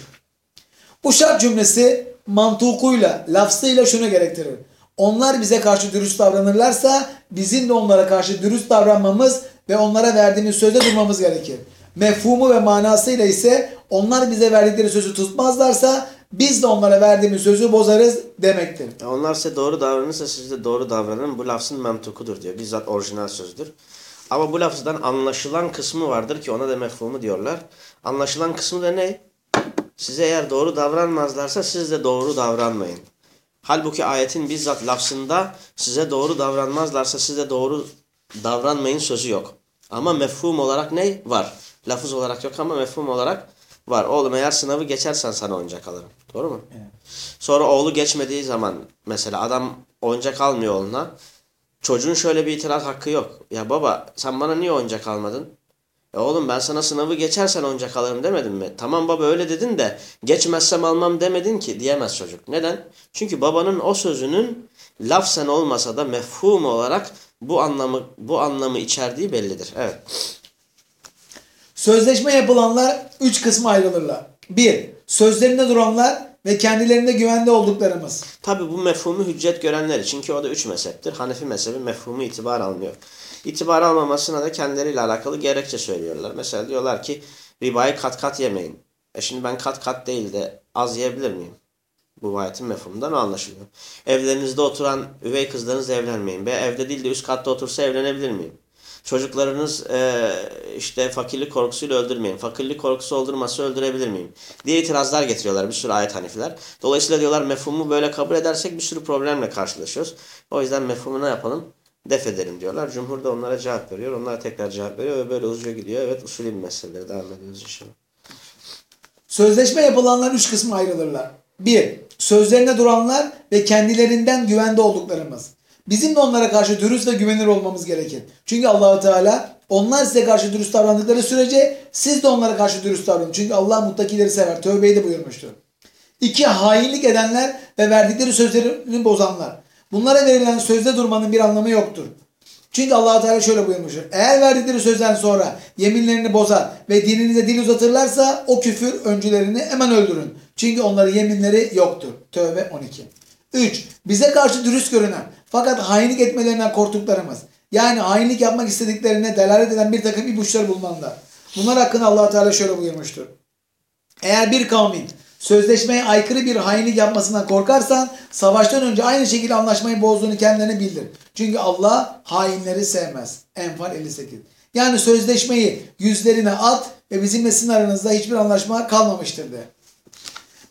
Bu şart cümlesi mantukuyla, lafzıyla şunu gerektirir. Onlar bize karşı dürüst davranırlarsa bizim de onlara karşı dürüst davranmamız ve onlara verdiğimiz sözde durmamız gerekir. Mefhumu ve manasıyla ise onlar bize verdikleri sözü tutmazlarsa biz de onlara verdiğimiz sözü bozarız demektir. Onlar size doğru davranırsa siz de doğru davranın. Bu lafzın mentukudur diyor. Bizzat orijinal sözdür. Ama bu lafızdan anlaşılan kısmı vardır ki ona da mefhumu diyorlar. Anlaşılan kısmı da ne? Size eğer doğru davranmazlarsa siz de doğru davranmayın. Halbuki ayetin bizzat lafzında size doğru davranmazlarsa siz de doğru davranmayın sözü yok. Ama mefhum olarak ne? Var. Lafız olarak yok ama mefhum olarak var. Oğlum eğer sınavı geçersen sana oyuncak alırım. Doğru mu? Sonra oğlu geçmediği zaman mesela adam oyuncak almıyor oğluna. Çocuğun şöyle bir itiraz hakkı yok. Ya baba sen bana niye oyuncak almadın? Ya oğlum ben sana sınavı geçersen oyuncak alırım demedim mi? Tamam baba öyle dedin de geçmezsem almam demedin ki diyemez çocuk. Neden? Çünkü babanın o sözünün laf sen olmasa da mefhum olarak bu anlamı bu anlamı içerdiği bellidir. Evet. Sözleşme yapılanlar üç kısma ayrılırlar. Bir, sözlerinde duranlar ve kendilerinde güvende olduklarımız. Tabi bu mefhumu hüccet görenler için ki o da üç mezheptir. Hanefi mezhebi mefhumu itibar almıyor. İtibar almamasına da kendileriyle alakalı gerekçe söylüyorlar. Mesela diyorlar ki ribayı kat kat yemeyin. E şimdi ben kat kat değil de az yiyebilir miyim? Bu ayetin mefhumundan anlaşılıyor. Evlerinizde oturan üvey kızlarınızla evlenmeyin. Ve evde değil de üst katta otursa evlenebilir miyim? Çocuklarınız e, işte fakirlik korkusuyla öldürmeyin. Fakirlik korkusu öldürmesi öldürebilir miyim? Diye itirazlar getiriyorlar bir sürü ayet hanifiler. Dolayısıyla diyorlar mefhumu böyle kabul edersek bir sürü problemle karşılaşıyoruz. O yüzden mefhumu ne yapalım? Def edelim diyorlar. Cumhur da onlara cevap veriyor. Onlar tekrar cevap veriyor ve böyle uzuyor gidiyor. Evet usulü bir meseleleri devam ediyoruz inşallah. Sözleşme yapılanlar üç kısma ayrılırlar. Bir, sözlerine duranlar ve kendilerinden güvende olduklarımız. Bizim de onlara karşı dürüst ve güvenilir olmamız gerekir. Çünkü Allahu Teala onlar size karşı dürüst davrandıkları sürece siz de onlara karşı dürüst davranın. Çünkü Allah muttakileri sever. Tövbeyi de buyurmuştur. İki, hainlik edenler ve verdikleri sözlerini bozanlar. Bunlara verilen sözde durmanın bir anlamı yoktur. Çünkü allah Teala şöyle buyurmuştur. Eğer verdikleri sözden sonra yeminlerini bozar ve dininize dil uzatırlarsa o küfür öncülerini hemen öldürün. Çünkü onların yeminleri yoktur. Tövbe 12. 3. Bize karşı dürüst görünen fakat hainlik etmelerinden korktuklarımız. Yani hainlik yapmak istediklerine delalet eden bir takım ipuçları bulmanlar. Bunlar hakkında allah Teala şöyle buyurmuştur. Eğer bir kavmin sözleşmeye aykırı bir hainlik yapmasından korkarsan savaştan önce aynı şekilde anlaşmayı bozduğunu kendilerine bildir. Çünkü Allah hainleri sevmez. Enfal 58. Yani sözleşmeyi yüzlerine at ve bizimle sizin aranızda hiçbir anlaşma kalmamıştır de.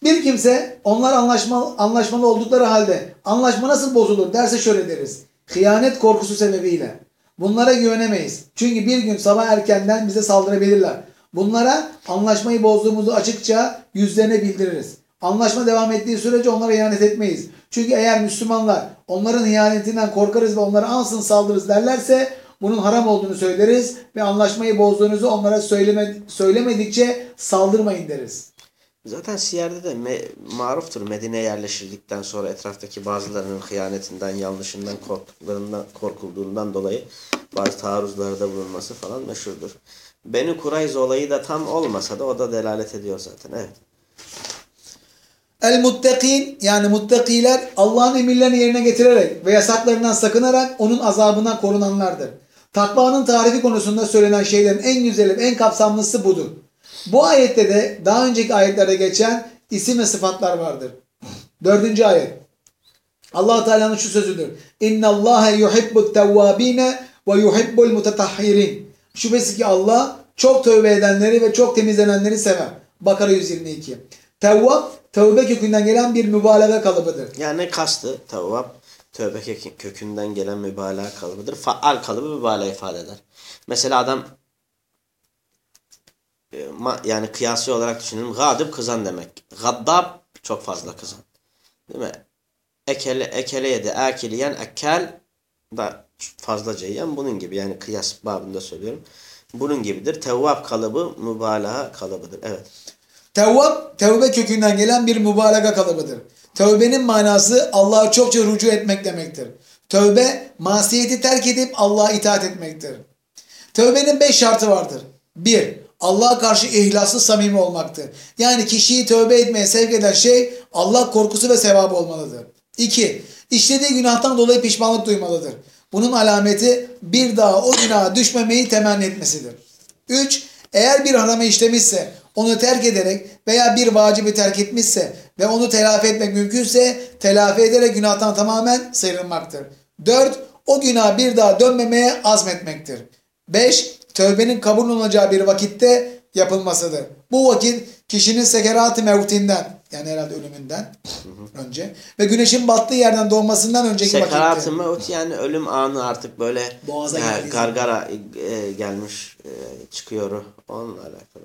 Bir kimse onlar anlaşmalı, anlaşmalı oldukları halde anlaşma nasıl bozulur derse şöyle deriz. Hıyanet korkusu sebebiyle. Bunlara güvenemeyiz. Çünkü bir gün sabah erkenden bize saldırabilirler. Bunlara anlaşmayı bozduğumuzu açıkça yüzlerine bildiririz. Anlaşma devam ettiği sürece onlara ihanet etmeyiz. Çünkü eğer Müslümanlar onların ihanetinden korkarız ve onlara ansın saldırırız derlerse bunun haram olduğunu söyleriz ve anlaşmayı bozduğunuzu onlara söyleme, söylemedikçe saldırmayın deriz. Zaten Siyer'de de me maruftur Medine'ye yerleşirdikten sonra etraftaki bazılarının hıyanetinden, yanlışından korktuklarından, korkulduğundan dolayı bazı taarruzlarda bulunması falan meşhurdur. Beni Kurayz olayı da tam olmasa da o da delalet ediyor zaten. Evet. El muttakin yani muttakiler Allah'ın emirlerini yerine getirerek ve yasaklarından sakınarak onun azabından korunanlardır. Takvanın tarifi konusunda söylenen şeylerin en güzeli en kapsamlısı budur. Bu ayette de daha önceki ayetlerde geçen isim ve sıfatlar vardır. Dördüncü ayet. allah Teala'nın şu sözüdür. Allahe yuhibbut tevvabine ve yuhibbul mutetahhirin. Şüphesiz ki Allah çok tövbe edenleri ve çok temizlenenleri sever. Bakara 122. Tevvab, tövbe kökünden gelen bir mübalağa kalıbıdır. Yani kastı, tevvab, tövbe kökünden gelen mübalağa kalıbıdır. Faal kalıbı mübalağa ifade eder. Mesela adam yani kıyasi olarak düşünelim. Gadib kızan demek. Gaddab çok fazla kızan. Değil mi? Ekele, ekele yedi. Akil yiyen ekkel da fazlaca yiyen bunun gibi. Yani kıyas babında söylüyorum. Bunun gibidir. Tevvab kalıbı mübalağa kalıbıdır. Evet. Tevvab, tevbe kökünden gelen bir mübalağa kalıbıdır. Tövbenin manası Allah'a çokça rücu etmek demektir. Tövbe, masiyeti terk edip Allah'a itaat etmektir. Tövbenin beş şartı vardır. 1. Allah'a karşı ihlaslı samimi olmaktır. Yani kişiyi tövbe etmeye sevk eden şey Allah korkusu ve sevabı olmalıdır. 2. İşlediği günahtan dolayı pişmanlık duymalıdır. Bunun alameti bir daha o günaha düşmemeyi temenni etmesidir. 3. Eğer bir haramı işlemişse onu terk ederek veya bir vacibi terk etmişse ve onu telafi etmek mümkünse telafi ederek günahtan tamamen sıyrılmaktır. 4. O günah bir daha dönmemeye azmetmektir. 5. Tövbenin kabul olacağı bir vakitte yapılmasıdır. Bu vakit kişinin sekerat-ı mevtinden yani herhalde ölümünden önce ve güneşin battığı yerden doğmasından önceki vakitte. Sekerat-ı mevt yani ölüm anı artık böyle Boğaza e, gargara e, gelmiş e, çıkıyor onunla alakalı.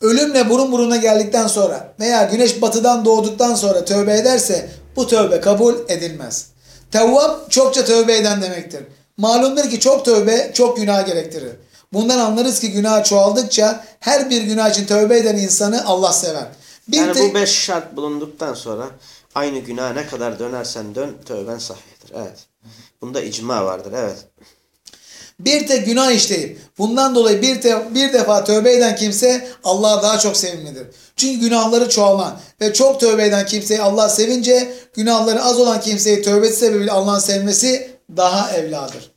Ölümle burun buruna geldikten sonra veya güneş batıdan doğduktan sonra tövbe ederse bu tövbe kabul edilmez. Tevvab çokça tövbe eden demektir. Malumdur ki çok tövbe çok günah gerektirir. Bundan anlarız ki günah çoğaldıkça her bir günah için tövbe eden insanı Allah sever. Bir Yani bu beş şart bulunduktan sonra aynı günah ne kadar dönersen dön tövben sahihtir. Evet. Bunda icma vardır. Evet. Bir tek günah işleyip bundan dolayı bir, te- bir defa tövbe eden kimse Allah'a daha çok sevimlidir. Çünkü günahları çoğalan ve çok tövbe eden kimseyi Allah sevince günahları az olan kimseyi tövbesi sebebiyle Allah'ın sevmesi daha evladır.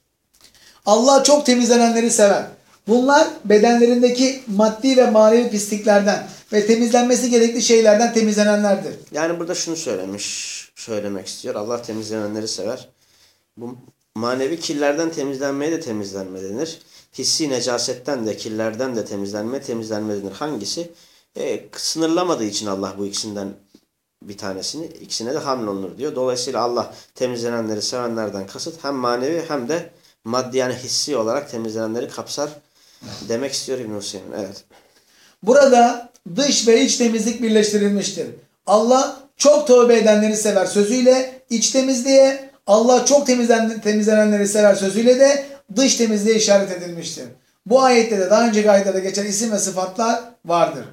Allah çok temizlenenleri sever. Bunlar bedenlerindeki maddi ve manevi pisliklerden ve temizlenmesi gerekli şeylerden temizlenenlerdir. Yani burada şunu söylemiş, söylemek istiyor. Allah temizlenenleri sever. Bu manevi kirlerden temizlenmeye de temizlenme denir. Hissi necasetten de kirlerden de temizlenme temizlenme denir. Hangisi? E, sınırlamadığı için Allah bu ikisinden bir tanesini ikisine de hamlolunur diyor. Dolayısıyla Allah temizlenenleri sevenlerden kasıt hem manevi hem de maddi yani hissi olarak temizlenenleri kapsar demek istiyor İbn Hüseyin. Evet. Burada dış ve iç temizlik birleştirilmiştir. Allah çok tövbe edenleri sever sözüyle iç temizliğe, Allah çok temizlen, temizlenenleri sever sözüyle de dış temizliğe işaret edilmiştir. Bu ayette de daha önceki ayetlerde geçen isim ve sıfatlar vardır.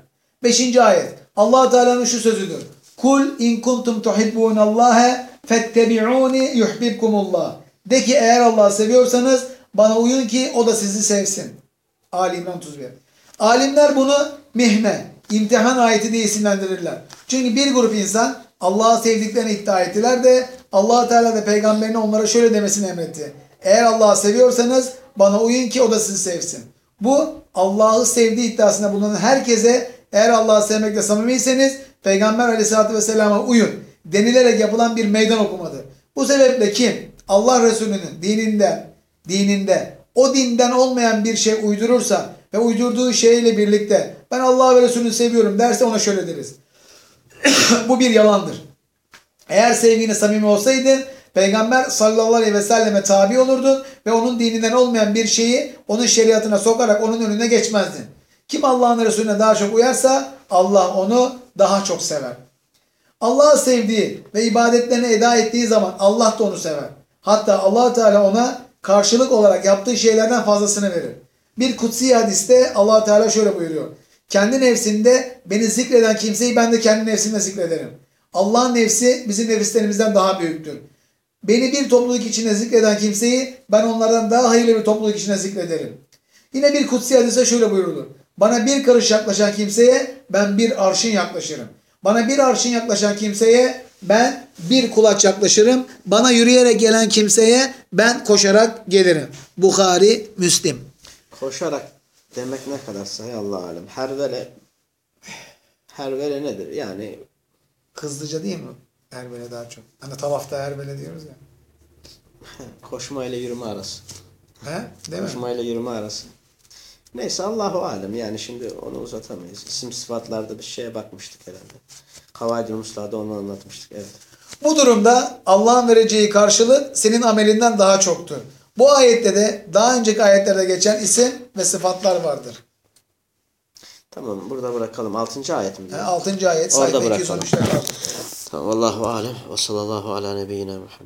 Beşinci ayet. allah Teala'nın şu sözüdür. Kul in kuntum tuhibbunallaha fettebi'uni yuhibbukumullah. De ki eğer Allah'ı seviyorsanız bana uyun ki o da sizi sevsin. Ali İmran 31. Alimler bunu mihne, imtihan ayeti diye isimlendirirler. Çünkü bir grup insan Allah'ı sevdiklerini iddia ettiler de allah Teala da peygamberine onlara şöyle demesini emretti. Eğer Allah'ı seviyorsanız bana uyun ki o da sizi sevsin. Bu Allah'ı sevdiği iddiasında bulunan herkese eğer Allah'ı sevmekte samimiyseniz Peygamber aleyhissalatü vesselama uyun denilerek yapılan bir meydan okumadır. Bu sebeple kim Allah Resulü'nün dininde, dininde o dinden olmayan bir şey uydurursa ve uydurduğu şeyle birlikte ben Allah ve Resulünü seviyorum derse ona şöyle deriz. Bu bir yalandır. Eğer sevgine samimi olsaydın Peygamber sallallahu aleyhi ve selleme tabi olurdun ve onun dininden olmayan bir şeyi onun şeriatına sokarak onun önüne geçmezdin. Kim Allah'ın Resulüne daha çok uyarsa Allah onu daha çok sever. Allah'ı sevdiği ve ibadetlerini eda ettiği zaman Allah da onu sever. Hatta allah Teala ona karşılık olarak yaptığı şeylerden fazlasını verir. Bir kutsi hadiste allah Teala şöyle buyuruyor. Kendi nefsinde beni zikreden kimseyi ben de kendi nefsimde zikrederim. Allah'ın nefsi bizim nefislerimizden daha büyüktür. Beni bir topluluk içinde zikreden kimseyi ben onlardan daha hayırlı bir topluluk içinde zikrederim. Yine bir kutsi hadise şöyle buyurulur. Bana bir karış yaklaşan kimseye ben bir arşın yaklaşırım. Bana bir arşın yaklaşan kimseye ben bir kulaç yaklaşırım. Bana yürüyerek gelen kimseye ben koşarak gelirim. Bukhari, Müslim. Koşarak demek ne kadar sahih Allah alem. Hervele hervele nedir? Yani Hızlıca değil mi? Erbele daha çok. Hani tavafta erbele diyoruz ya. koşma ile yürüme arası. He? Değil mi? Koşma ile yürüme arası. Neyse Allahu alem yani şimdi onu uzatamayız. İsim sıfatlarda bir şeye bakmıştık herhalde. Kavaydül Musla'da onu anlatmıştık. Evet. Bu durumda Allah'ın vereceği karşılık senin amelinden daha çoktur. Bu ayette de daha önceki ayetlerde geçen isim ve sıfatlar vardır. Tamam burada bırakalım. Altıncı ayet mi? diyor? 6. ayet Orada sayfa bırakalım. 213'te kaldı. Tamam. Allahu alem ve sallallahu ala nebiyyina Muhammed.